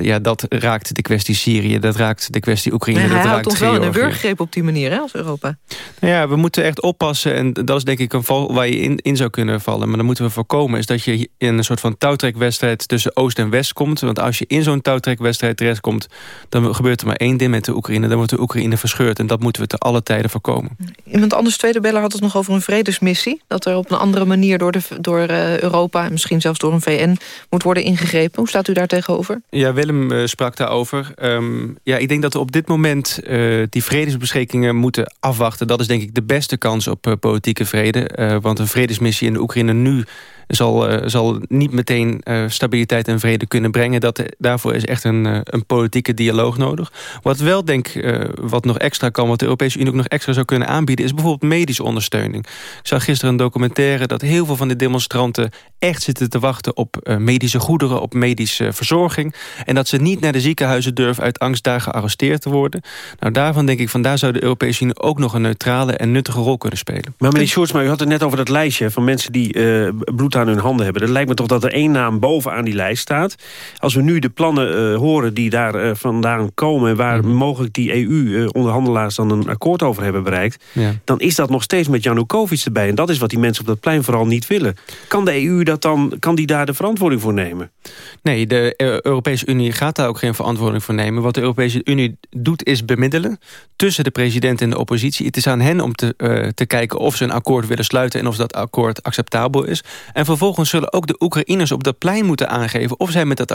ja, dat raakt de kwestie Syrië, dat raakt de kwestie Oekraïne... Nee, dat hij raakt houdt ons wel in een burggreep op die manier, hè, als Europa. Nou ja, we moeten echt oppassen en dat is denk ik een val waar je in, in zou kunnen vallen. Maar dan moeten we voorkomen is dat je in een soort van touwtrekwedstrijd... tussen Oost en West komt. Want als je in zo'n touwtrekwedstrijd terechtkomt... dan gebeurt er maar één ding met de Oekraïne. Dan wordt de Oekraïne verscheurd. En dat moeten we te alle tijden voorkomen. Iemand anders, tweede beller, had het nog over een vredesmissie. Dat er op een andere manier door, de, door uh, Europa... en misschien zelfs door een VN moet worden ingegrepen. Hoe staat u daar tegenover? Ja, Willem uh, sprak daarover. Um, ja, ik denk dat we op dit moment uh, die vredesbesprekingen moeten afwachten. Dat is denk ik de beste kans op politieke vrede. want een vredesmissie in de Oekraïne nu zal, eh, zal niet meteen eh, stabiliteit en vrede kunnen brengen. Dat, daarvoor is echt een, eh, een politieke dialoog nodig. Wat wel denk, eh, wat nog extra kan, wat de Europese Unie ook nog extra zou kunnen aanbieden... is bijvoorbeeld medische ondersteuning. Ik zag gisteren een documentaire dat heel veel van de demonstranten... echt zitten te wachten op eh, medische goederen, op medische verzorging. En dat ze niet naar de ziekenhuizen durven uit angst daar gearresteerd te worden. Nou, daarvan denk ik, van daar zou de Europese Unie ook nog een neutrale en nuttige rol kunnen spelen. Maar meneer Sjoerdsma, u had het net over dat lijstje van mensen die eh, bloed aan hun handen hebben. Het lijkt me toch dat er één naam bovenaan die lijst staat. Als we nu de plannen eh, horen die daar eh, vandaan komen... en waar mogelijk die EU-onderhandelaars dan een akkoord over hebben bereikt... Ja. dan is dat nog steeds met Janukovic erbij. En dat is wat die mensen op dat plein vooral niet willen. Kan de EU dat dan, kan die daar de verantwoording voor nemen? Nee, de eh, Europese Unie gaat daar ook geen verantwoording voor nemen. Wat de Europese Unie doet is bemiddelen tussen de president en de oppositie. Het is aan hen om te, te kijken of ze een akkoord willen sluiten... en of dat akkoord acceptabel is. En vervolgens zullen ook de Oekraïners op dat plein moeten aangeven... of zij met dat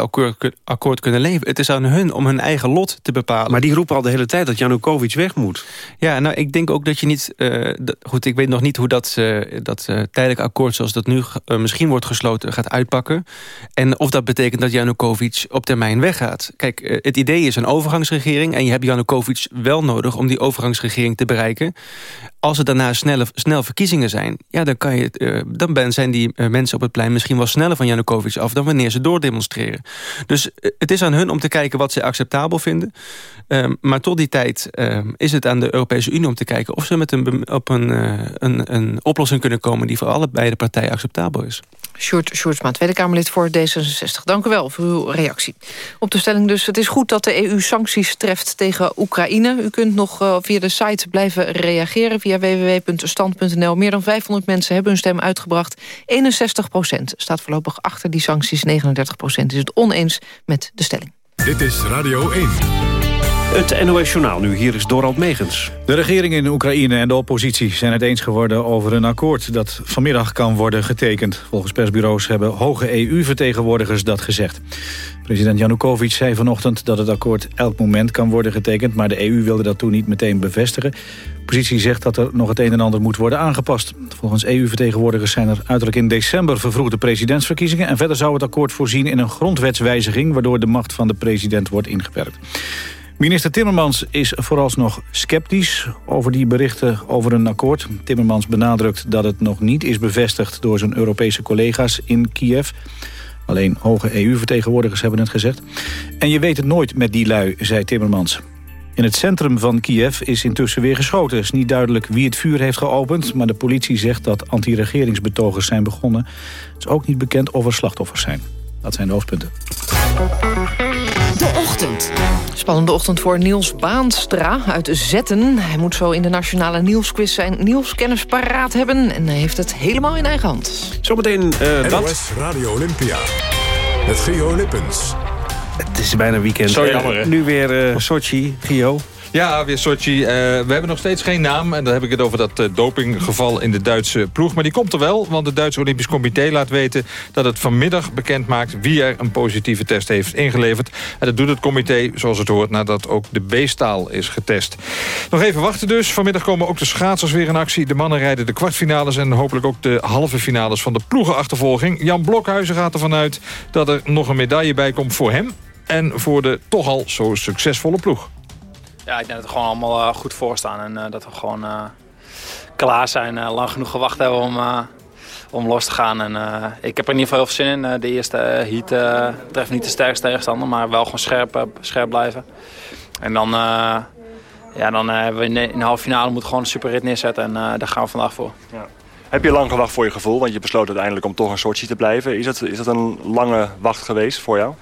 akkoord, kunnen leven. Het is aan hun om hun eigen lot te bepalen. Maar die roepen al de hele tijd dat Janukovic weg moet. Ja, nou, ik denk ook dat je niet... eh, dat- goed, ik weet nog niet hoe dat, eh, dat eh, tijdelijk akkoord... zoals dat nu misschien wordt gesloten, gaat uitpakken. En of dat betekent dat Janukovic op termijn weggaat. Kijk, het idee is een overgangsregering... en je hebt Janukovic wel nodig om die overgangsregering te bereiken. Als er daarna snelle, snel verkiezingen zijn... Ja, dan, kan je, dan ben- zijn die mensen op het plein misschien wel sneller van Janukovic af... dan wanneer ze doordemonstreren. Dus eh, het is aan hun om te kijken wat ze acceptabel vinden. Ehm, maar tot die tijd ehm, is het aan de Europese Unie om te kijken... of ze met een, op een, eh, een, een oplossing kunnen komen... die voor allebei de partijen acceptabel is. Sjoerd Sjoerdsma, Tweede Kamerlid voor D66. Dank u wel voor uw reactie. Op de stelling dus, het is goed dat de EU sancties treft tegen Oekraïne. U kunt nog eh, via de site blijven reageren via www.stand.nl. Meer dan 500 mensen hebben hun stem uitgebracht. 61% staat voorlopig achter die sancties. 39% is het oneens met de stelling. Dit is Radio 1. Het NOS Journaal nu, hier is Dorald Megens. De regering in Oekraïne en de oppositie zijn het eens geworden over een akkoord dat vanmiddag kan worden getekend. Volgens persbureaus hebben hoge EU-vertegenwoordigers dat gezegd. President Janukovic zei vanochtend dat het akkoord elk moment kan worden getekend, maar de EU wilde dat toen niet meteen bevestigen. De oppositie zegt dat er nog het een en ander moet worden aangepast. Volgens EU-vertegenwoordigers zijn er uiterlijk in december vervroegde presidentsverkiezingen en verder zou het akkoord voorzien in een grondwetswijziging waardoor de macht van de president wordt ingeperkt. Minister Timmermans is vooralsnog sceptisch over die berichten over een akkoord. Timmermans benadrukt dat het nog niet is bevestigd door zijn Europese collega's in Kiev. Alleen hoge EU-vertegenwoordigers hebben het gezegd. En je weet het nooit met die lui, zei Timmermans. In het centrum van Kiev is intussen weer geschoten. Het is niet duidelijk wie het vuur heeft geopend... maar de politie zegt dat anti-regeringsbetogers zijn begonnen. Het is ook niet bekend of er slachtoffers zijn. Dat zijn de hoofdpunten. De ochtend. Spannende ochtend voor Niels Baanstra uit Zetten. Hij moet zo in de nationale Nielsquiz zijn Nielskennis paraat hebben... en hij heeft het helemaal in eigen hand. Zometeen eh dat. NOS Radio Olympia. Met Gio Lippens. Het is bijna weekend. Zo Eh, jammer, hè? nu weer eh Sochi, Gio. Ja, weer Sochi. Eh, we hebben nog steeds geen naam. En dan heb ik het over dat eh, dopinggeval in de Duitse ploeg. Maar die komt er wel, want het Duitse Olympisch Comité laat weten... dat het vanmiddag bekend maakt wie er een positieve test heeft ingeleverd. En dat doet het comité, zoals het hoort, nadat ook de B-staal is getest. Nog even wachten dus. Vanmiddag komen ook de schaatsers weer in actie. De mannen rijden de kwartfinales en hopelijk ook de halve finales van de ploegenachtervolging. Jan Blokhuizen gaat ervan uit dat er nog een medaille bij komt voor hem... en voor de toch al zo succesvolle ploeg. Ja, ik denk dat we gewoon allemaal eh, goed voor staan. En eh, dat we gewoon eh, klaar zijn. lang genoeg gewacht hebben om, om los te gaan. En, ik heb er in ieder geval heel veel zin in. De eerste heat treft niet de sterkste tegenstander. Maar wel gewoon scherp, scherp blijven. En dan, ja, dan hebben we in de, halve finale moeten gewoon een super rit neerzetten. En daar gaan we vandaag voor. Heb je lang gewacht voor je gevoel? Want je besloot uiteindelijk om toch een Sochi te blijven. Is dat, is dat een lange wacht geweest voor jou?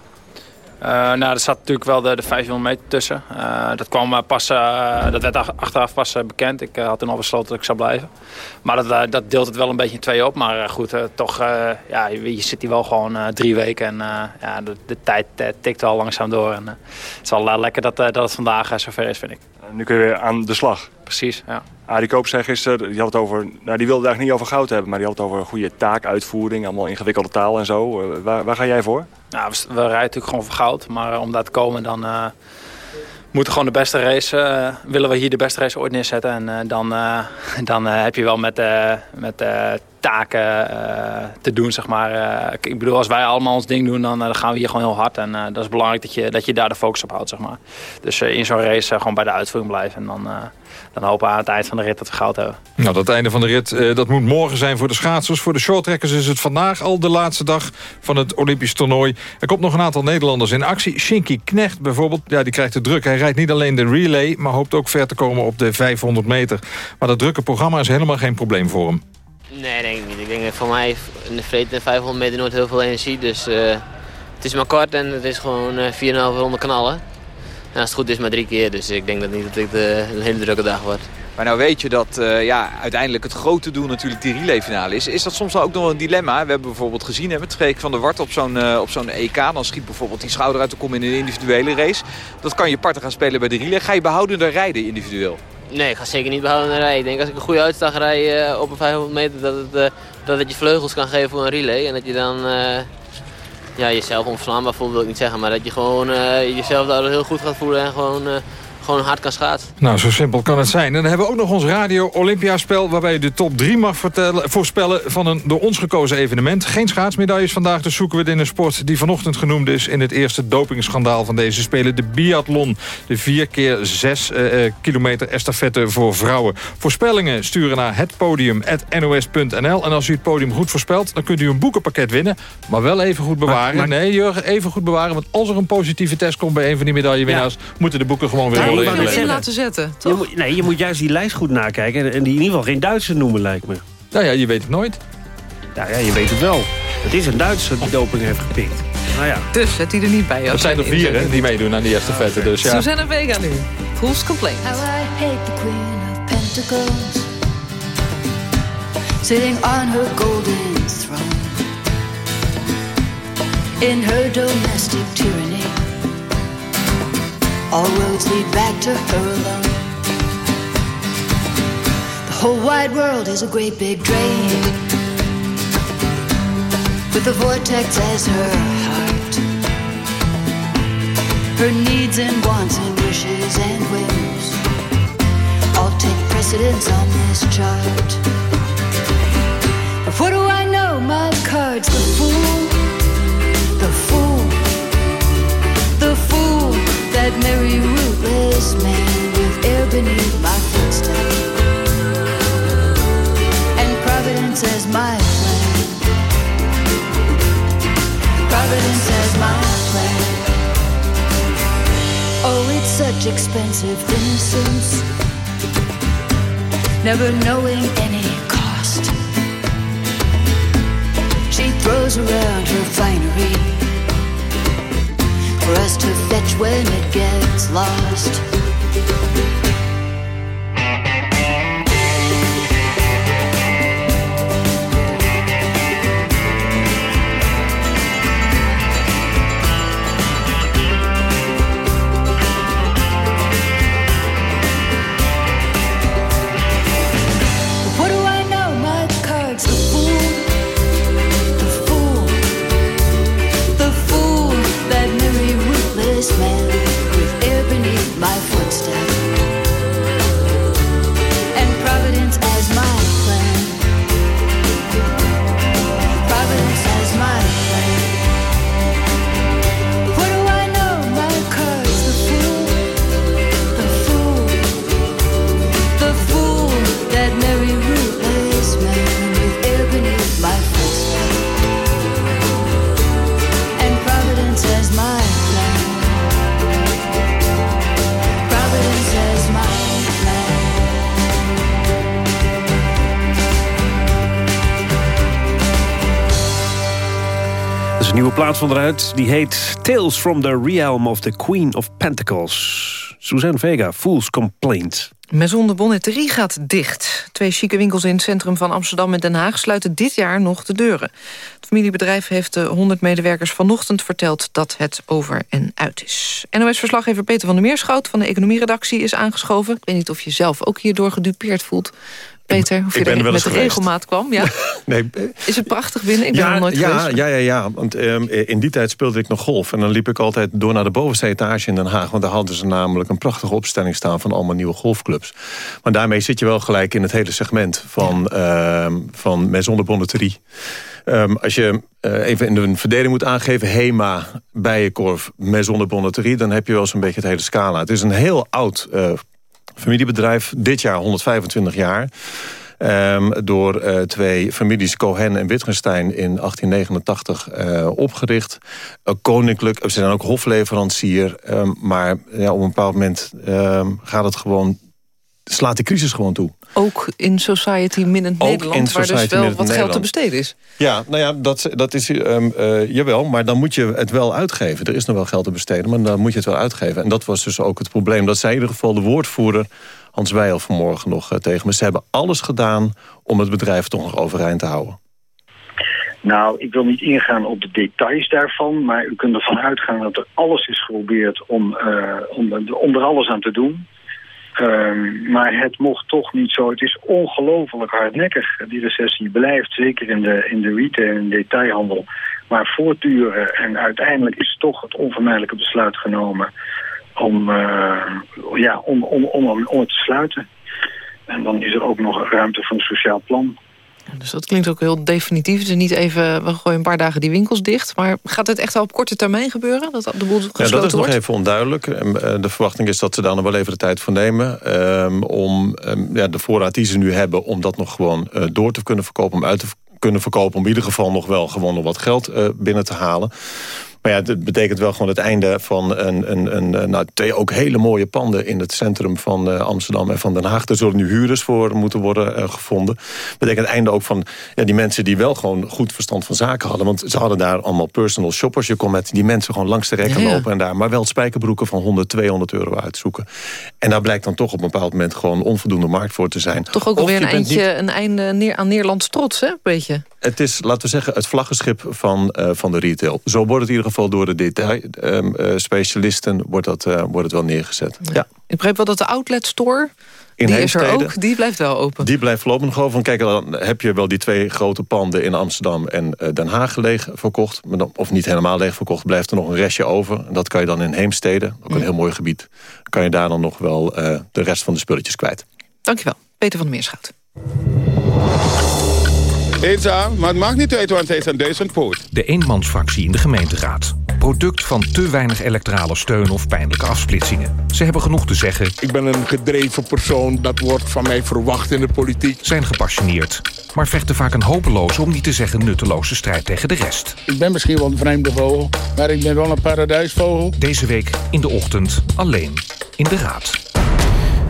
Eh, nou, er zat natuurlijk wel de, de 500 meter tussen. Eh, dat, kwam eh, pas, dat werd ach- achteraf pas bekend. Ik had toen al besloten dat ik zou blijven. Maar dat, dat deelt het wel een beetje in twee op. Maar goed, toch, ja, je, zit hier wel gewoon drie weken. En ja, de, de tijd tikt wel langzaam door. En, het is wel lekker dat, dat het vandaag zover is, vind ik. Nu kun je weer aan de slag. Precies, ja. Arie Koop zei gisteren, die had het over, nou, die wilde het eigenlijk niet over goud hebben, maar die had het over een goede taakuitvoering, allemaal ingewikkelde taal en zo. Eh, waar, waar ga jij voor? Nou, we, we rijden natuurlijk gewoon voor goud. Maar eh, om daar te komen, dan eh moeten we gewoon de beste race. willen we hier de beste race ooit neerzetten. En dan, dan heb je wel met, met taken te doen, zeg maar. Ik bedoel, als wij allemaal ons ding doen, dan, dan gaan we hier gewoon heel hard. En dat is belangrijk dat je, dat je daar de focus op houdt, zeg maar. Dus in zo'n race gewoon bij de uitvoering blijven. En dan, dan hopen we aan het eind van de rit dat we goud hebben. Nou, dat einde van de rit, dat moet morgen zijn voor de schaatsers. Voor de shorttrekkers is het vandaag al de laatste dag van het Olympisch toernooi. Er komt nog een aantal Nederlanders in actie. Shinky Knecht bijvoorbeeld, ja, die krijgt de druk. Hij rijdt niet alleen de relay, maar hoopt ook ver te komen op de 500 meter. Maar dat drukke programma is helemaal geen probleem voor hem. Nee, denk ik niet. Ik denk dat voor mij in de vreet 500 meter nooit heel veel energie. Dus uh, het is maar kort en het is gewoon uh, 4,5 ronde knallen. En als het goed is maar drie keer. Dus ik denk dat niet dat het uh, een hele drukke dag wordt. Maar nou weet je dat uh, ja, uiteindelijk het grote doel natuurlijk die relayfinale is. Is dat soms ook nog een dilemma? We hebben bijvoorbeeld gezien hè, met Freek van der Wart op zo'n uh, op zo'n EK. Dan schiet bijvoorbeeld die schouder uit te komen in een individuele race. Dat kan je parten gaan spelen bij de relay. Ga je behoudender rijden individueel? Nee, ik ga zeker niet behoudender rijden. Ik denk als ik een goede uitslag rijd uh, op een 500 meter... Dat het, dat het je vleugels kan geven voor een relay. En dat je dan ja, jezelf onverslaanbaar voelt, wil ik niet zeggen. Maar dat je gewoon jezelf daar heel goed gaat voelen en gewoon gewoon hard kan schaatsen. Nou, zo simpel kan het zijn. En dan hebben we ook nog ons Radio Olympia-spel... waarbij je de top 3 mag vertellen, voorspellen van een door ons gekozen evenement. Geen schaatsmedailles vandaag, dus zoeken we het in een sport... die vanochtend genoemd is in het eerste dopingschandaal van deze Spelen. De biathlon, de 4 keer 6 uh, kilometer estafette voor vrouwen. Voorspellingen sturen naar hetpodium.nos.nl. En als u het podium goed voorspelt, dan kunt u een boekenpakket winnen. Maar wel even goed bewaren. Maar, Nee, Jurgen, even goed bewaren. Want als er een positieve test komt bij een van die medaillewinnaars... Ja. moeten de boeken gewoon weer je het in laten zetten, toch? Je moet, nee, je moet juist die lijst goed nakijken. En, die in ieder geval geen Duitser noemen, lijkt me. Nou ja, je weet het nooit. Nou ja, je weet het wel. Het is een Duitser die doping heeft gepikt. Nou ja. Dus zet hij er niet bij. Dat zijn er vier hè, die meedoen aan die eerste vette. Dus, ja. Susanne Vega nu. Fool's Complaint. How I hate the queen of pentacles Sitting on her golden throne In her domestic tyranny All roads lead back to her alone. The whole wide world is a great big drain with a vortex as her heart. Her needs and wants and wishes and whims all take precedence on this chart. But what do I know? My card's the fool, the fool, merry rootless man with air beneath my footstep? And providence as my plan. Providence as my plan. Oh it's such expensive innocence never knowing any cost. She throws around her finery for us to fetch when it gets lost. Plaat van eruit. Die heet Tales from the Realm of the Queen of Pentacles. Suzanne Vega, Fool's Complaint. Maison de Bonneterie gaat dicht. Twee chique winkels in het centrum van Amsterdam en Den Haag... sluiten dit jaar nog de deuren. Het familiebedrijf heeft de 100 medewerkers vanochtend verteld... dat het over en uit is. NOS-verslaggever Peter van der Meerschout van de economieredactie is aangeschoven. Ik weet niet of je zelf ook hierdoor gedupeerd voelt. Peter, of ik je ben er wel met eens geweest. regelmaat kwam. Ja. Nee, Is het prachtig binnen? Ik ben er ja, nooit ja, geweest. ja, ja, ja, want ehm, in die tijd speelde ik nog golf. En dan liep ik altijd door naar de bovenste etage in Den Haag. Want daar hadden ze namelijk een prachtige opstelling staan... van allemaal nieuwe golfclubs. Maar daarmee zit je wel gelijk in het hele segment van, ehm van Maison de Bonneterie. Ehm, als je eh, even in de verdeling moet aangeven... Hema, Bijenkorf, Maison de Bonneterie... dan heb je wel zo'n beetje het hele scala. Het is een heel oud eh, familiebedrijf. Dit jaar 125 jaar. Ehm, door eh, twee families Cohen en Wittgenstein in 1889 eh, opgericht. Koninklijk, ze zijn ook hofleverancier. ehm, maar ja, op een bepaald moment ehm, gaat het gewoon, slaat de crisis gewoon toe. Ook in Society Minnend Ook Nederland, in waar dus Society wel wat geld te besteden is. Ja, nou ja, dat, dat is ehm, eh, jawel, maar dan moet je het wel uitgeven. Er is nog wel geld te besteden, maar dan moet je het wel uitgeven. En dat was dus ook het probleem. Dat zei in ieder geval de woordvoerder Hans Wijl vanmorgen nog eh, tegen me. Ze hebben alles gedaan om het bedrijf toch nog overeind te houden. Nou, ik wil niet ingaan op de details daarvan, maar u kunt ervan uitgaan dat er alles is geprobeerd om, eh, om, om er alles aan te doen. Ehm, maar het mocht toch niet zo. Het is ongelooflijk hardnekkig. Die recessie blijft, zeker in de, in de retail en detailhandel, maar voortduren. En uiteindelijk is toch het onvermijdelijke besluit genomen om, eh, ja, om, om, om, om het te sluiten. En dan is er ook nog ruimte voor een sociaal plan. Dus dat klinkt ook heel definitief. Is niet even, we gooien een paar dagen die winkels dicht. Maar gaat het echt al op korte termijn gebeuren? Dat de boel gesloten Ja, dat is nog even onduidelijk. Eh, De verwachting is dat ze daar nog wel even de tijd voor nemen... ehm, om ehm, ja, de voorraad die ze nu hebben... om dat nog gewoon eh, door te kunnen verkopen, om uit te kunnen verkopen... om in ieder geval nog wel gewoon nog wat geld eh, binnen te halen. Maar ja, het betekent wel gewoon het einde van een, een, een, nou, twee ook hele mooie panden... in het centrum van eh, Amsterdam en van Den Haag. Er zullen nu huurders voor moeten worden eh, gevonden. betekent het einde ook van ja, die mensen die wel gewoon goed verstand van zaken hadden. Want ze hadden daar allemaal personal shoppers. Je kon met die mensen gewoon langs de rekken Ja, ja. lopen en daar. Maar wel spijkerbroeken van 100, 200 euro uitzoeken. En daar blijkt dan toch op een bepaald moment gewoon onvoldoende markt voor te zijn. Toch ook Of alweer je een niet- eindje een einde neer, aan Nederlands trots, hè? Beetje. Het is, laten we zeggen, het vlaggenschip van, eh, van de retail. Zo wordt het in ieder geval door de detailspecialisten wordt, dat, eh, wordt het wel neergezet. Ja. Ik begreep wel dat de outlet store, In die is er Heemstede. ook, die blijft wel open. Die blijft voorlopig nog. Want kijk, dan heb je wel die twee grote panden in Amsterdam en eh, Den Haag leeg verkocht. Of niet helemaal leeg verkocht, blijft er nog een restje over. En dat kan je dan in Heemstede, ook een heel mooi gebied. Kan je daar dan nog wel eh, de rest van de spulletjes kwijt. Dankjewel. Peter van der Meerschout. Eenzaam, maar het maakt niet uit, want hij is een duizend poot. De eenmansfractie in de gemeenteraad. Product van te weinig electorale steun of pijnlijke afsplitsingen. Ze hebben genoeg te zeggen. Ik ben een gedreven persoon, dat wordt van mij verwacht in de politiek. Zijn gepassioneerd. Maar vechten vaak een hopeloze, om niet te zeggen nutteloze strijd tegen de rest. Ik ben misschien wel een vreemde vogel, maar ik ben wel een paradijsvogel. Deze week in de ochtend alleen in de raad.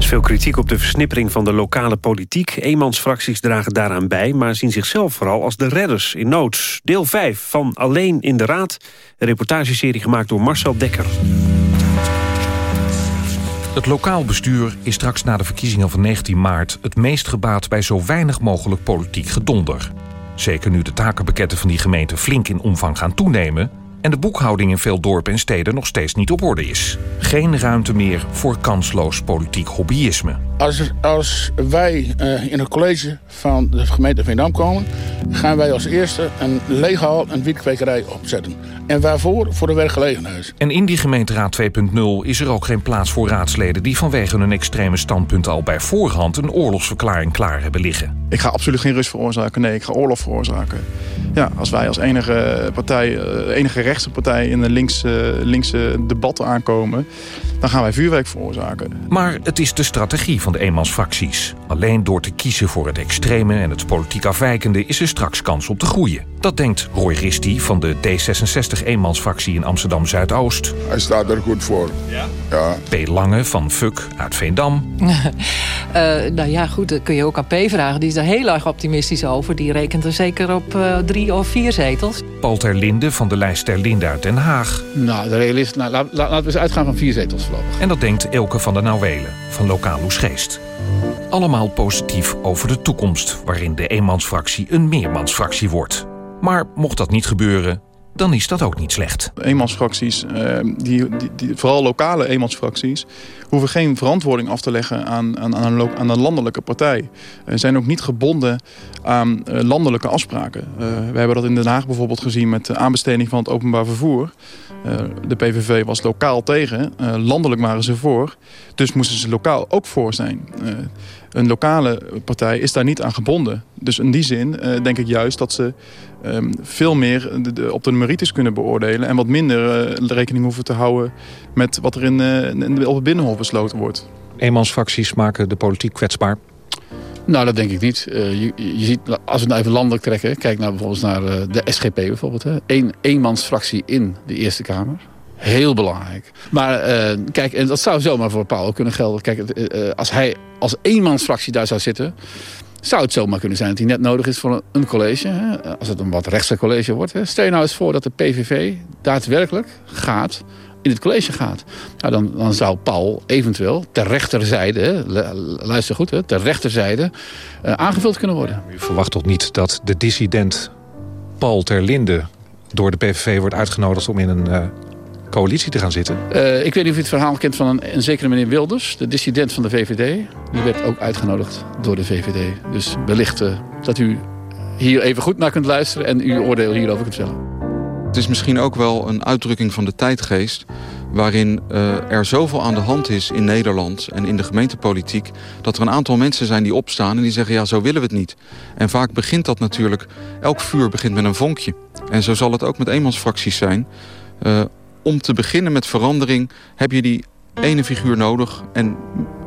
Is veel kritiek op de versnippering van de lokale politiek. Eenmansfracties dragen daaraan bij, maar zien zichzelf vooral als de redders in nood. Deel 5 van Alleen in de Raad. Een reportageserie gemaakt door Marcel Dekker. Het lokaal bestuur is straks na de verkiezingen van 19 maart... het meest gebaat bij zo weinig mogelijk politiek gedonder. Zeker nu de takenpakketten van die gemeente flink in omvang gaan toenemen... en de boekhouding in veel dorpen en steden nog steeds niet op orde is. Geen ruimte meer voor kansloos politiek hobbyisme. Als, als wij eh, in het college van de gemeente Veendam komen... gaan wij als eerste een leeghal en wietkwekerij opzetten. En waarvoor? Voor de werkgelegenheid. En in die gemeenteraad 2.0 is er ook geen plaats voor raadsleden... die vanwege hun extreme standpunt al bij voorhand... een oorlogsverklaring klaar hebben liggen. Ik ga absoluut geen rust veroorzaken. Nee, ik ga oorlog veroorzaken. Ja, als wij als enige partij, eh, enige rechtse partij in de linkse, linkse debatten aankomen... dan gaan wij vuurwerk veroorzaken. Maar het is de strategie van de eenmansfracties. Alleen door te kiezen voor het extreme en het politiek afwijkende... is er straks kans op te groeien. Dat denkt Roy Risti van de D66-eenmansfractie in Amsterdam-Zuidoost. Hij staat er goed voor. Ja? Ja. P. Lange van FUK uit Veendam. Eh, nou ja, goed, dat kun je ook aan P vragen. Die is daar heel erg optimistisch over. Die rekent er zeker op eh, drie of vier zetels. Paul ter Linde van de lijst ter Linde uit Den Haag. Nou, de realist, nou, laat- laat- laten we eens uitgaan van vier zetels voorlopig. En dat denkt Elke van der Nauwelen van Lokaal Oesgeest. Allemaal positief over de toekomst... waarin de eenmansfractie een meermansfractie wordt. Maar mocht dat niet gebeuren, dan is dat ook niet slecht. Eenmansfracties, uh, die, die, die, vooral lokale eenmansfracties... hoeven geen verantwoording af te leggen aan, aan, aan, een, aan landelijke partij. Ze zijn ook niet gebonden aan uh, landelijke afspraken. Uh, we hebben dat in Den Haag bijvoorbeeld gezien met de aanbesteding van het openbaar vervoer. de PVV was lokaal tegen, landelijk waren ze voor. Dus moesten ze lokaal ook voor zijn een lokale partij is daar niet aan gebonden. Dus in die zin uh, denk ik juist dat ze um, veel meer de, de, op de merites kunnen beoordelen... en wat minder uh, rekening hoeven te houden met wat er in, uh, op het Binnenhof besloten wordt. Eenmansfracties maken de politiek kwetsbaar. Nou, dat denk ik niet. Uh, je, je, ziet, als we nou even landelijk trekken... kijk nou bijvoorbeeld naar uh, de SGP bijvoorbeeld. Hè. Eén eenmansfractie in de Eerste Kamer. Heel belangrijk. Maar uh, kijk, en dat zou zomaar voor Paul kunnen gelden. Kijk, uh, als hij als eenmansfractie daar zou zitten... zou het zomaar kunnen zijn dat hij net nodig is voor een, college. Hè? Als het een wat rechtse college wordt. Stel je nou eens voor dat de PVV daadwerkelijk gaat in het college gaat. Nou, dan, dan zou Paul eventueel ter rechterzijde, luister goed, hè, ter rechterzijde aangevuld kunnen worden. U verwacht toch niet dat de dissident Paul ter Linde door de PVV wordt uitgenodigd om in een coalitie te gaan zitten? Uh, ik weet niet of u het verhaal kent van een, een zekere meneer Wilders, de dissident van de VVD. Die werd ook uitgenodigd door de VVD. Dus wellicht uh, dat u hier even goed naar kunt luisteren en uw oordeel hierover kunt vellen. Het is misschien ook wel een uitdrukking van de tijdgeest... waarin uh, er zoveel aan de hand is in Nederland en in de gemeentepolitiek... dat er een aantal mensen zijn die opstaan en die zeggen... ja, zo willen we het niet. En vaak begint dat natuurlijk... elk vuur begint met een vonkje. En zo zal het ook met eenmansfracties zijn. Uh, om te beginnen met verandering heb je die ene figuur nodig. En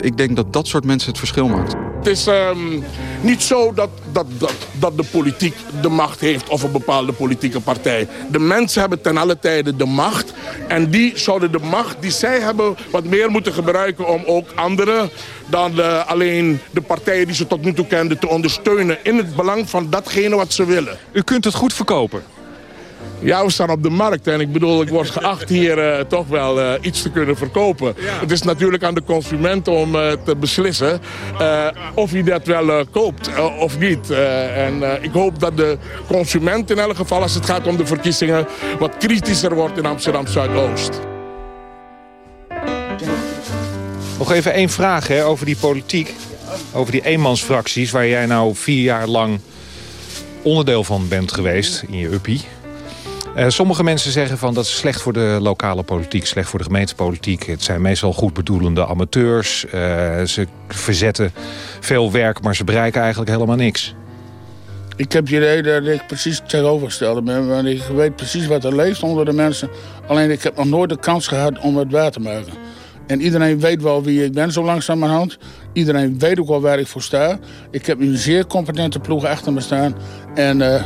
ik denk dat dat soort mensen het verschil maakt. Het is um, niet zo dat, dat, dat, dat de politiek de macht heeft of een bepaalde politieke partij. De mensen hebben ten alle tijde de macht. En die zouden de macht die zij hebben wat meer moeten gebruiken om ook anderen dan de, alleen de partijen die ze tot nu toe kenden te ondersteunen in het belang van datgene wat ze willen. U kunt het goed verkopen. Ja, we staan op de markt en ik bedoel, ik word geacht hier uh, toch wel uh, iets te kunnen verkopen. Ja. Het is natuurlijk aan de consument om uh, te beslissen of hij dat wel koopt of niet. en ik hoop dat de consument in elk geval, als het gaat om de verkiezingen, wat kritischer wordt in Amsterdam-Zuidoost. Nog even één vraag hè, over die politiek. Over die eenmansfracties waar jij nou vier jaar lang onderdeel van bent geweest in je uppie. Uh, sommige mensen zeggen van dat is slecht voor de lokale politiek, slecht voor de gemeentepolitiek. Het zijn meestal goed bedoelende amateurs. Uh, ze verzetten veel werk, maar ze bereiken eigenlijk helemaal niks. Ik heb het idee dat ik precies tegenovergestelde ben. Want ik weet precies wat er leeft onder de mensen. Alleen ik heb nog nooit de kans gehad om het waar te maken. En iedereen weet wel wie ik ben zo langzamerhand. Iedereen weet ook wel waar ik voor sta. Ik heb een zeer competente ploeg achter me staan. En uh,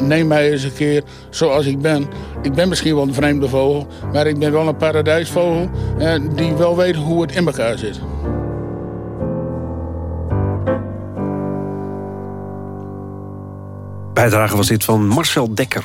neem mij eens een keer zoals ik ben. Ik ben misschien wel een vreemde vogel. Maar ik ben wel een paradijsvogel. Uh, die wel weet hoe het in elkaar zit. Bijdrage was dit van Marcel Dekker.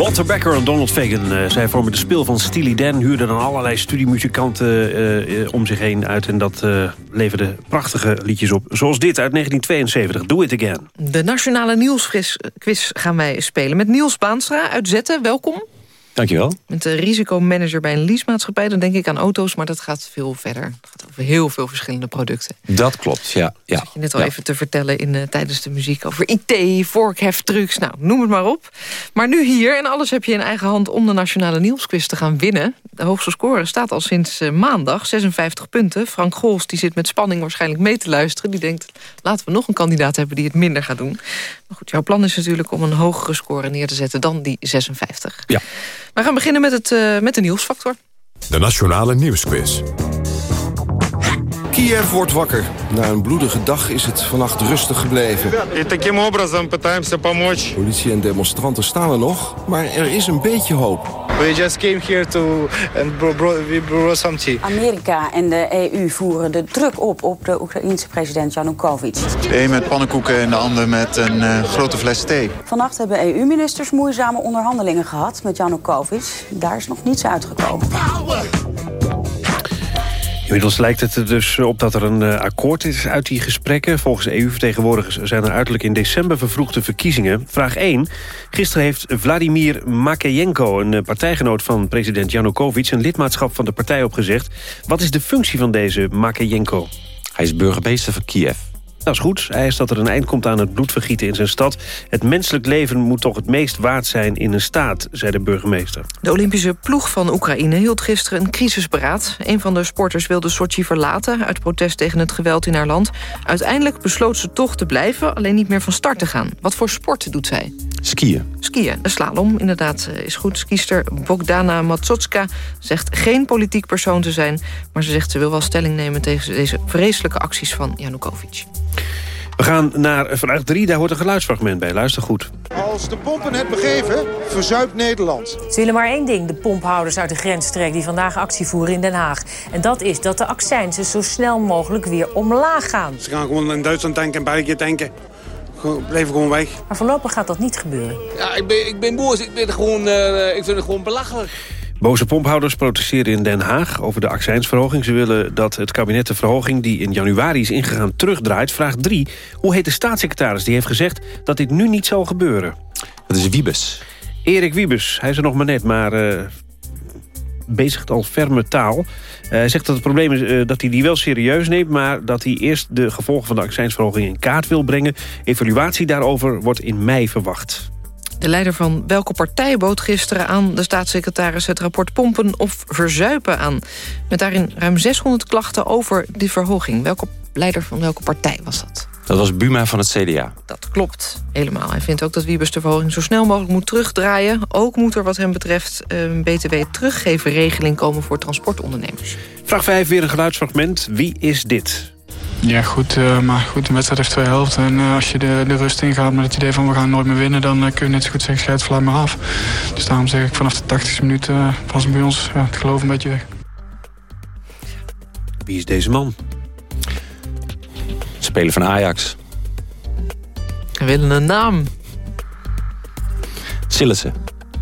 Walter Becker en Donald Fagan. Uh, zij vormen de speel van Steely Dan. Huurden dan allerlei studiemuzikanten uh, om zich heen uit. En dat leverde prachtige liedjes op. Zoals dit uit 1972. Do It Again. De Nationale Nieuwsquiz gaan wij spelen. Met Niels Baanstra uit Zetten. Welkom. Dankjewel. Met de risicomanager bij een leasemaatschappij. Dan denk ik aan auto's, maar dat gaat veel verder. Het gaat over heel veel verschillende producten. Dat klopt, ja. ja. Dat je net al even te vertellen in, uh, tijdens de muziek... over IT, vorkheftrucs, nou, noem het maar op. Maar nu hier, en alles heb je in eigen hand... om de Nationale Nieuwsquiz te gaan winnen. De hoogste score staat al sinds uh, maandag, 56 punten. Frank Gols die zit met spanning waarschijnlijk mee te luisteren. Die denkt, laten we nog een kandidaat hebben die het minder gaat doen. Maar goed, jouw plan is natuurlijk om een hogere score neer te zetten... dan die 56. Ja. We gaan beginnen met, het, uh, met de nieuwsfactor. De Nationale Nieuwsquiz. Kiev wordt wakker. Na een bloedige dag is het vannacht rustig gebleven. Politie en demonstranten staan er nog, maar er is een beetje hoop. We just came here to and we brought some tea. Amerika en de EU voeren de druk op op de Oekraïense president Janukovic. De een met pannenkoeken en de ander met een uh, grote fles thee. Vannacht hebben EU-ministers moeizame onderhandelingen gehad met Janukovic. Daar is nog niets uitgekomen. Inmiddels lijkt het er dus op dat er een akkoord is uit die gesprekken. Volgens EU-vertegenwoordigers zijn er uiterlijk in december vervroegde verkiezingen. Vraag 1. Gisteren heeft Vladimir Makeyenko, een partijgenoot van president Janukovic... een lidmaatschap van de partij opgezegd. Wat is de functie van deze Makeyenko? Hij is burgemeester van Kiev. Dat is goed. Hij is dat er een eind komt aan het bloedvergieten in zijn stad. Het menselijk leven moet toch het meest waard zijn in een staat, zei de burgemeester. De Olympische ploeg van Oekraïne hield gisteren een crisisberaad. Een van de sporters wilde Sochi verlaten... uit protest tegen het geweld in haar land. Uiteindelijk besloot ze toch te blijven, alleen niet meer van start te gaan. Wat voor sport doet zij? Skiën. Skiën, de slalom, inderdaad, is goed. Skiester Bogdana Matsotska zegt geen politiek persoon te zijn... maar ze zegt ze wil wel stelling nemen tegen deze vreselijke acties van Janukovic. We gaan naar vraag 3, daar hoort een geluidsfragment bij. Luister goed. Als de pompen het begeven, verzuipt Nederland. Ze willen maar één ding, de pomphouders uit de grensstreek... die vandaag actie voeren in Den Haag. En dat is dat de accijnsen zo snel mogelijk weer omlaag gaan. Ze gaan gewoon in Duitsland tanken en België tanken. Blijven gewoon weg. Maar voorlopig gaat dat niet gebeuren. Ja, ik ben, ik ben boos. Ik, ben gewoon, uh, ik vind het gewoon belachelijk. Boze pomphouders protesteren in Den Haag over de accijnsverhoging. Ze willen dat het kabinet de verhoging die in januari is ingegaan terugdraait. Vraag 3. Hoe heet de staatssecretaris die heeft gezegd dat dit nu niet zal gebeuren? Dat is Wiebes. Erik Wiebes. Hij is er nog maar net, maar uh, bezigt al ferme taal. Uh, hij zegt dat het probleem is uh, dat hij die wel serieus neemt... maar dat hij eerst de gevolgen van de accijnsverhoging in kaart wil brengen. Evaluatie daarover wordt in mei verwacht. De leider van welke partij bood gisteren aan de staatssecretaris... het rapport Pompen of Verzuipen aan. Met daarin ruim 600 klachten over die verhoging. Welke leider van welke partij was dat? Dat was Buma van het CDA. Dat klopt, helemaal. Hij vindt ook dat Wiebes de verhoging zo snel mogelijk moet terugdraaien. Ook moet er wat hem betreft een btw-teruggevenregeling komen voor transportondernemers. Vraag 5, weer een geluidsfragment. Wie is dit? Ja, goed, uh, maar goed, de wedstrijd heeft twee helften. En uh, als je de, de rust ingaat met het idee van we gaan nooit meer winnen... dan uh, kun je net zo goed zeggen, schijt vlak maar af. Dus daarom zeg ik, vanaf de 80e minuut was bij ons ja, het geloof een beetje weg. Wie is deze man? Speler van Ajax. We willen een naam. Sillissen.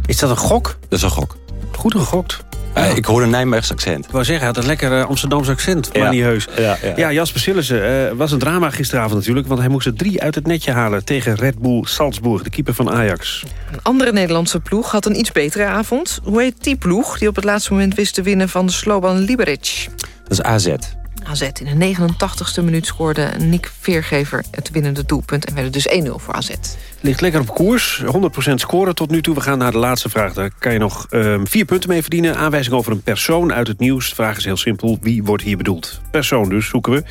Is dat een gok? Dat is een gok. Goed gegokt. Uh, ik hoor een Nijmeegs accent. Ik wou zeggen, hij had een lekker uh, Amsterdamse accent, maar niet heus. Ja, ja. ja Jasper Sillissen uh, was een drama gisteravond natuurlijk... want hij moest er drie uit het netje halen tegen Red Bull Salzburg... de keeper van Ajax. Een andere Nederlandse ploeg had een iets betere avond. Hoe heet die ploeg die op het laatste moment wist te winnen... van Sloban Liberec? Dat is AZ. AZ in de 89ste minuut scoorde Nick Veergever het winnende doelpunt... en werd het dus 1-0 voor AZ. Ligt lekker op koers, 100% scoren tot nu toe. We gaan naar de laatste vraag. Daar kan je nog um, vier punten mee verdienen. Aanwijzing over een persoon uit het nieuws. De vraag is heel simpel, wie wordt hier bedoeld? Persoon dus, zoeken we.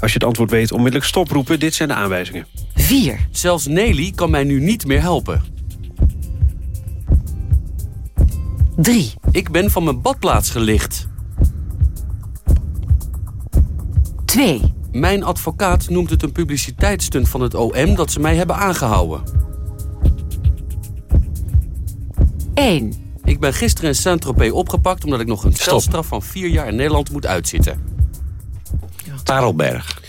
Als je het antwoord weet, onmiddellijk stoproepen. Dit zijn de aanwijzingen. 4. Zelfs Nelly kan mij nu niet meer helpen. 3. Ik ben van mijn badplaats gelicht. 2. Mijn advocaat noemt het een publiciteitsstunt van het OM dat ze mij hebben aangehouden. 1. Ik ben gisteren in Saint-Tropez opgepakt omdat ik nog een celstraf van 4 jaar in Nederland moet uitzitten. Parelberg.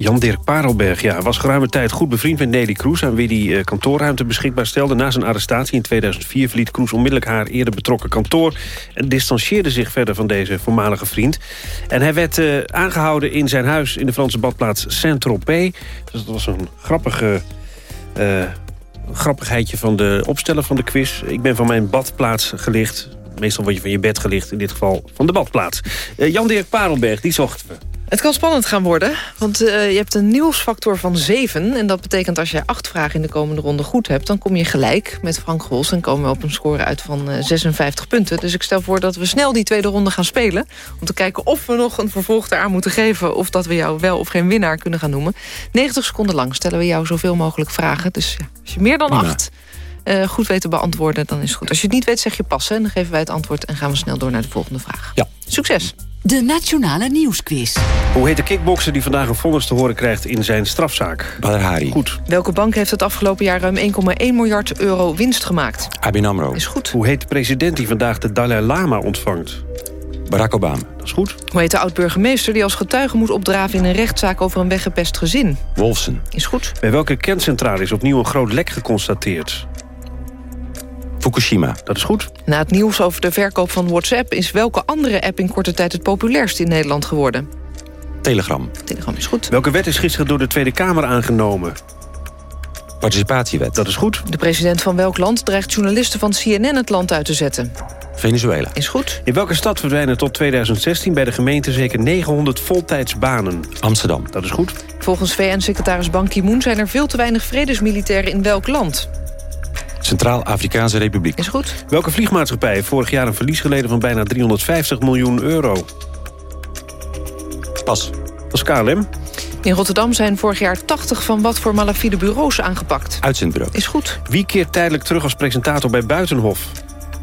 Jan Dirk Parelberg ja, was geruime tijd goed bevriend met Nelly Kroes... aan wie die uh, kantoorruimte beschikbaar stelde. Na zijn arrestatie in 2004 verliet Kroes onmiddellijk haar eerder betrokken kantoor... en distancieerde zich verder van deze voormalige vriend. En hij werd uh, aangehouden in zijn huis in de Franse badplaats Saint-Tropez. Dus dat was een grappige... Uh, grappigheidje van de opsteller van de quiz. Ik ben van mijn badplaats gelicht. Meestal word je van je bed gelicht, in dit geval van de badplaats. Jan-Dirk Parelberg, die zochten we. Het kan spannend gaan worden, want uh, je hebt een nieuwsfactor van 7. En dat betekent als jij acht vragen in de komende ronde goed hebt... dan kom je gelijk met Frank Gols en komen we op een score uit van uh, 56 punten. Dus ik stel voor dat we snel die tweede ronde gaan spelen... om te kijken of we nog een vervolg eraan moeten geven... of dat we jou wel of geen winnaar kunnen gaan noemen. 90 seconden lang stellen we jou zoveel mogelijk vragen. Dus ja, als je meer dan acht uh, goed weet te beantwoorden, dan is het goed. Als je het niet weet, zeg je passen en dan geven wij het antwoord... en gaan we snel door naar de volgende vraag. Ja. Succes! De Nationale Nieuwsquiz. Hoe heet de kickbokser die vandaag een vonnis te horen krijgt in zijn strafzaak? Badr Hari. Goed. Welke bank heeft het afgelopen jaar ruim 1,1 miljard euro winst gemaakt? ABN AMRO. Is goed. Hoe heet de president die vandaag de Dalai Lama ontvangt? Barack Obama. Dat is goed. Hoe heet de oud-burgemeester die als getuige moet opdraven... in een rechtszaak over een weggepest gezin? Wolfsen. Is goed. Bij welke kerncentrale is opnieuw een groot lek geconstateerd? Fukushima. Dat is goed. Na het nieuws over de verkoop van WhatsApp... is welke andere app in korte tijd het populairst in Nederland geworden? Telegram. Telegram is goed. Welke wet is gisteren door de Tweede Kamer aangenomen? Participatiewet. Dat is goed. De president van welk land dreigt journalisten van CNN het land uit te zetten? Venezuela. Is goed. In welke stad verdwijnen tot 2016 bij de gemeente zeker 900 voltijdsbanen? Amsterdam. Dat is goed. Volgens VN-secretaris Ban Ki-moon zijn er veel te weinig vredesmilitairen in welk land? Centraal-Afrikaanse Republiek. Is goed. Welke vliegmaatschappij heeft vorig jaar een verlies geleden van bijna 350 miljoen euro? Pas. Dat is KLM. In Rotterdam zijn vorig jaar 80 van wat voor malafide bureaus aangepakt. Uitzendbureau. Is goed. Wie keert tijdelijk terug als presentator bij Buitenhof?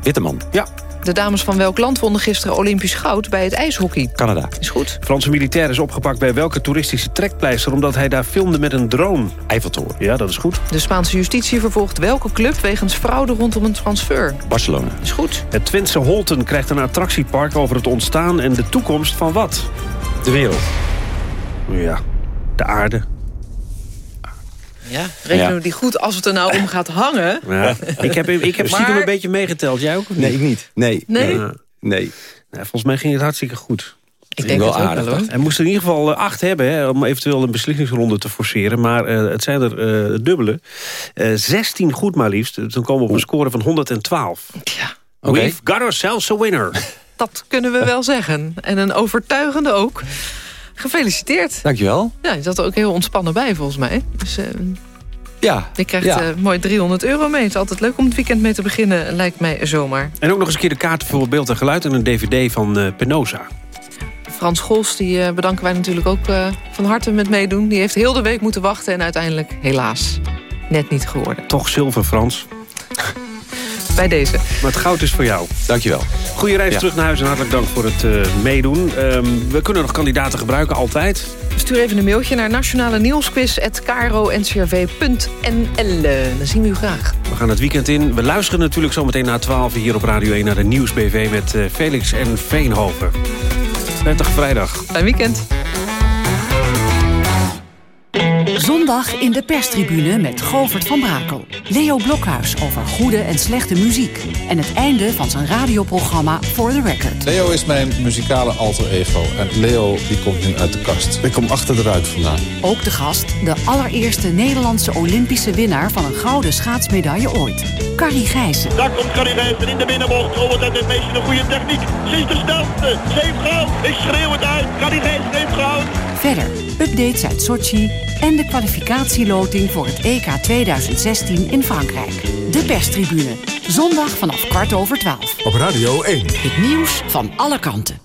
Witteman. Ja. De dames van welk land wonnen gisteren Olympisch goud bij het ijshockey? Canada. Is goed. Franse militair is opgepakt bij welke toeristische trekpleister... omdat hij daar filmde met een drone? Eiffeltoren. Ja, dat is goed. De Spaanse justitie vervolgt welke club wegens fraude rondom een transfer? Barcelona. Is goed. Het Twentse Holten krijgt een attractiepark over het ontstaan... en de toekomst van wat? De wereld. Ja, de aarde. Ja, rekenen we die goed als het er nou om gaat hangen. Ja. ik heb, ik heb stiekem Maar- een beetje meegeteld. Jij ook? of Nee, ik niet. Nee. Nee? Ja. Nee. Nou, volgens mij ging het hartstikke goed. Ik denk wel het ook aardig, wel, hoor. Hij moest er in ieder geval eh, acht hebben hè, om eventueel een beslissingsronde te forceren. Maar eh, het zijn er eh, dubbele. Eh 16 goed maar liefst. Dan komen we op een score van 112. Ja, Oké. We've got ourselves a winner. dat kunnen we wel zeggen. En een overtuigende ook. Gefeliciteerd. Dankjewel. Ja, je zat er ook heel ontspannen bij volgens mij. Dus eh, Ja. je krijgt ja. eh, mooi 300 euro mee. Het is altijd leuk om het weekend mee te beginnen, lijkt mij zomaar. En ook nog eens een keer de kaarten voor beeld en geluid... en een dvd van eh, Penosa. Frans Gols, die eh, bedanken wij natuurlijk ook eh, van harte met meedoen. Die heeft heel de week moeten wachten en uiteindelijk helaas net niet geworden. Toch zilver, Frans. Bij deze. Maar het goud is voor jou. Dankjewel. Goeie reis Ja. terug naar huis en hartelijk dank voor het eh, meedoen. Ehm, we kunnen nog kandidaten gebruiken, altijd. Stuur even een mailtje naar nationale nieuwsquiz.kro.ncrv.nl. Dan zien we u graag. We gaan het weekend in. We luisteren natuurlijk zometeen na 12 hier op Radio 1... naar de Nieuwsbv met eh, Felix en Veenhoven. Prettige vrijdag. Fijn weekend. Zondag in de perstribune met Govert van Brakel. Leo Blokhuis over goede en slechte muziek. En het einde van zijn radioprogramma For the Record. Leo is mijn muzikale alter ego. En Leo die komt nu uit de kast. Ik kom achter de ruit vandaan. Ook de gast, de allereerste Nederlandse Olympische winnaar... van een gouden schaatsmedaille ooit. Carrie Gijssen. Daar komt Carrie Gijssen in de binnenbocht. Robert heeft dit meisje een goede techniek. Ze is de snelste. Ze heeft goud. Ik schreeuw het uit. Carrie Gijssen heeft goud. Verder updates uit Sochi en de kwalificatieloting voor het EK 2016 in Frankrijk. De perstribune. Zondag vanaf kwart over twaalf. Op Radio 1. Het nieuws van alle kanten.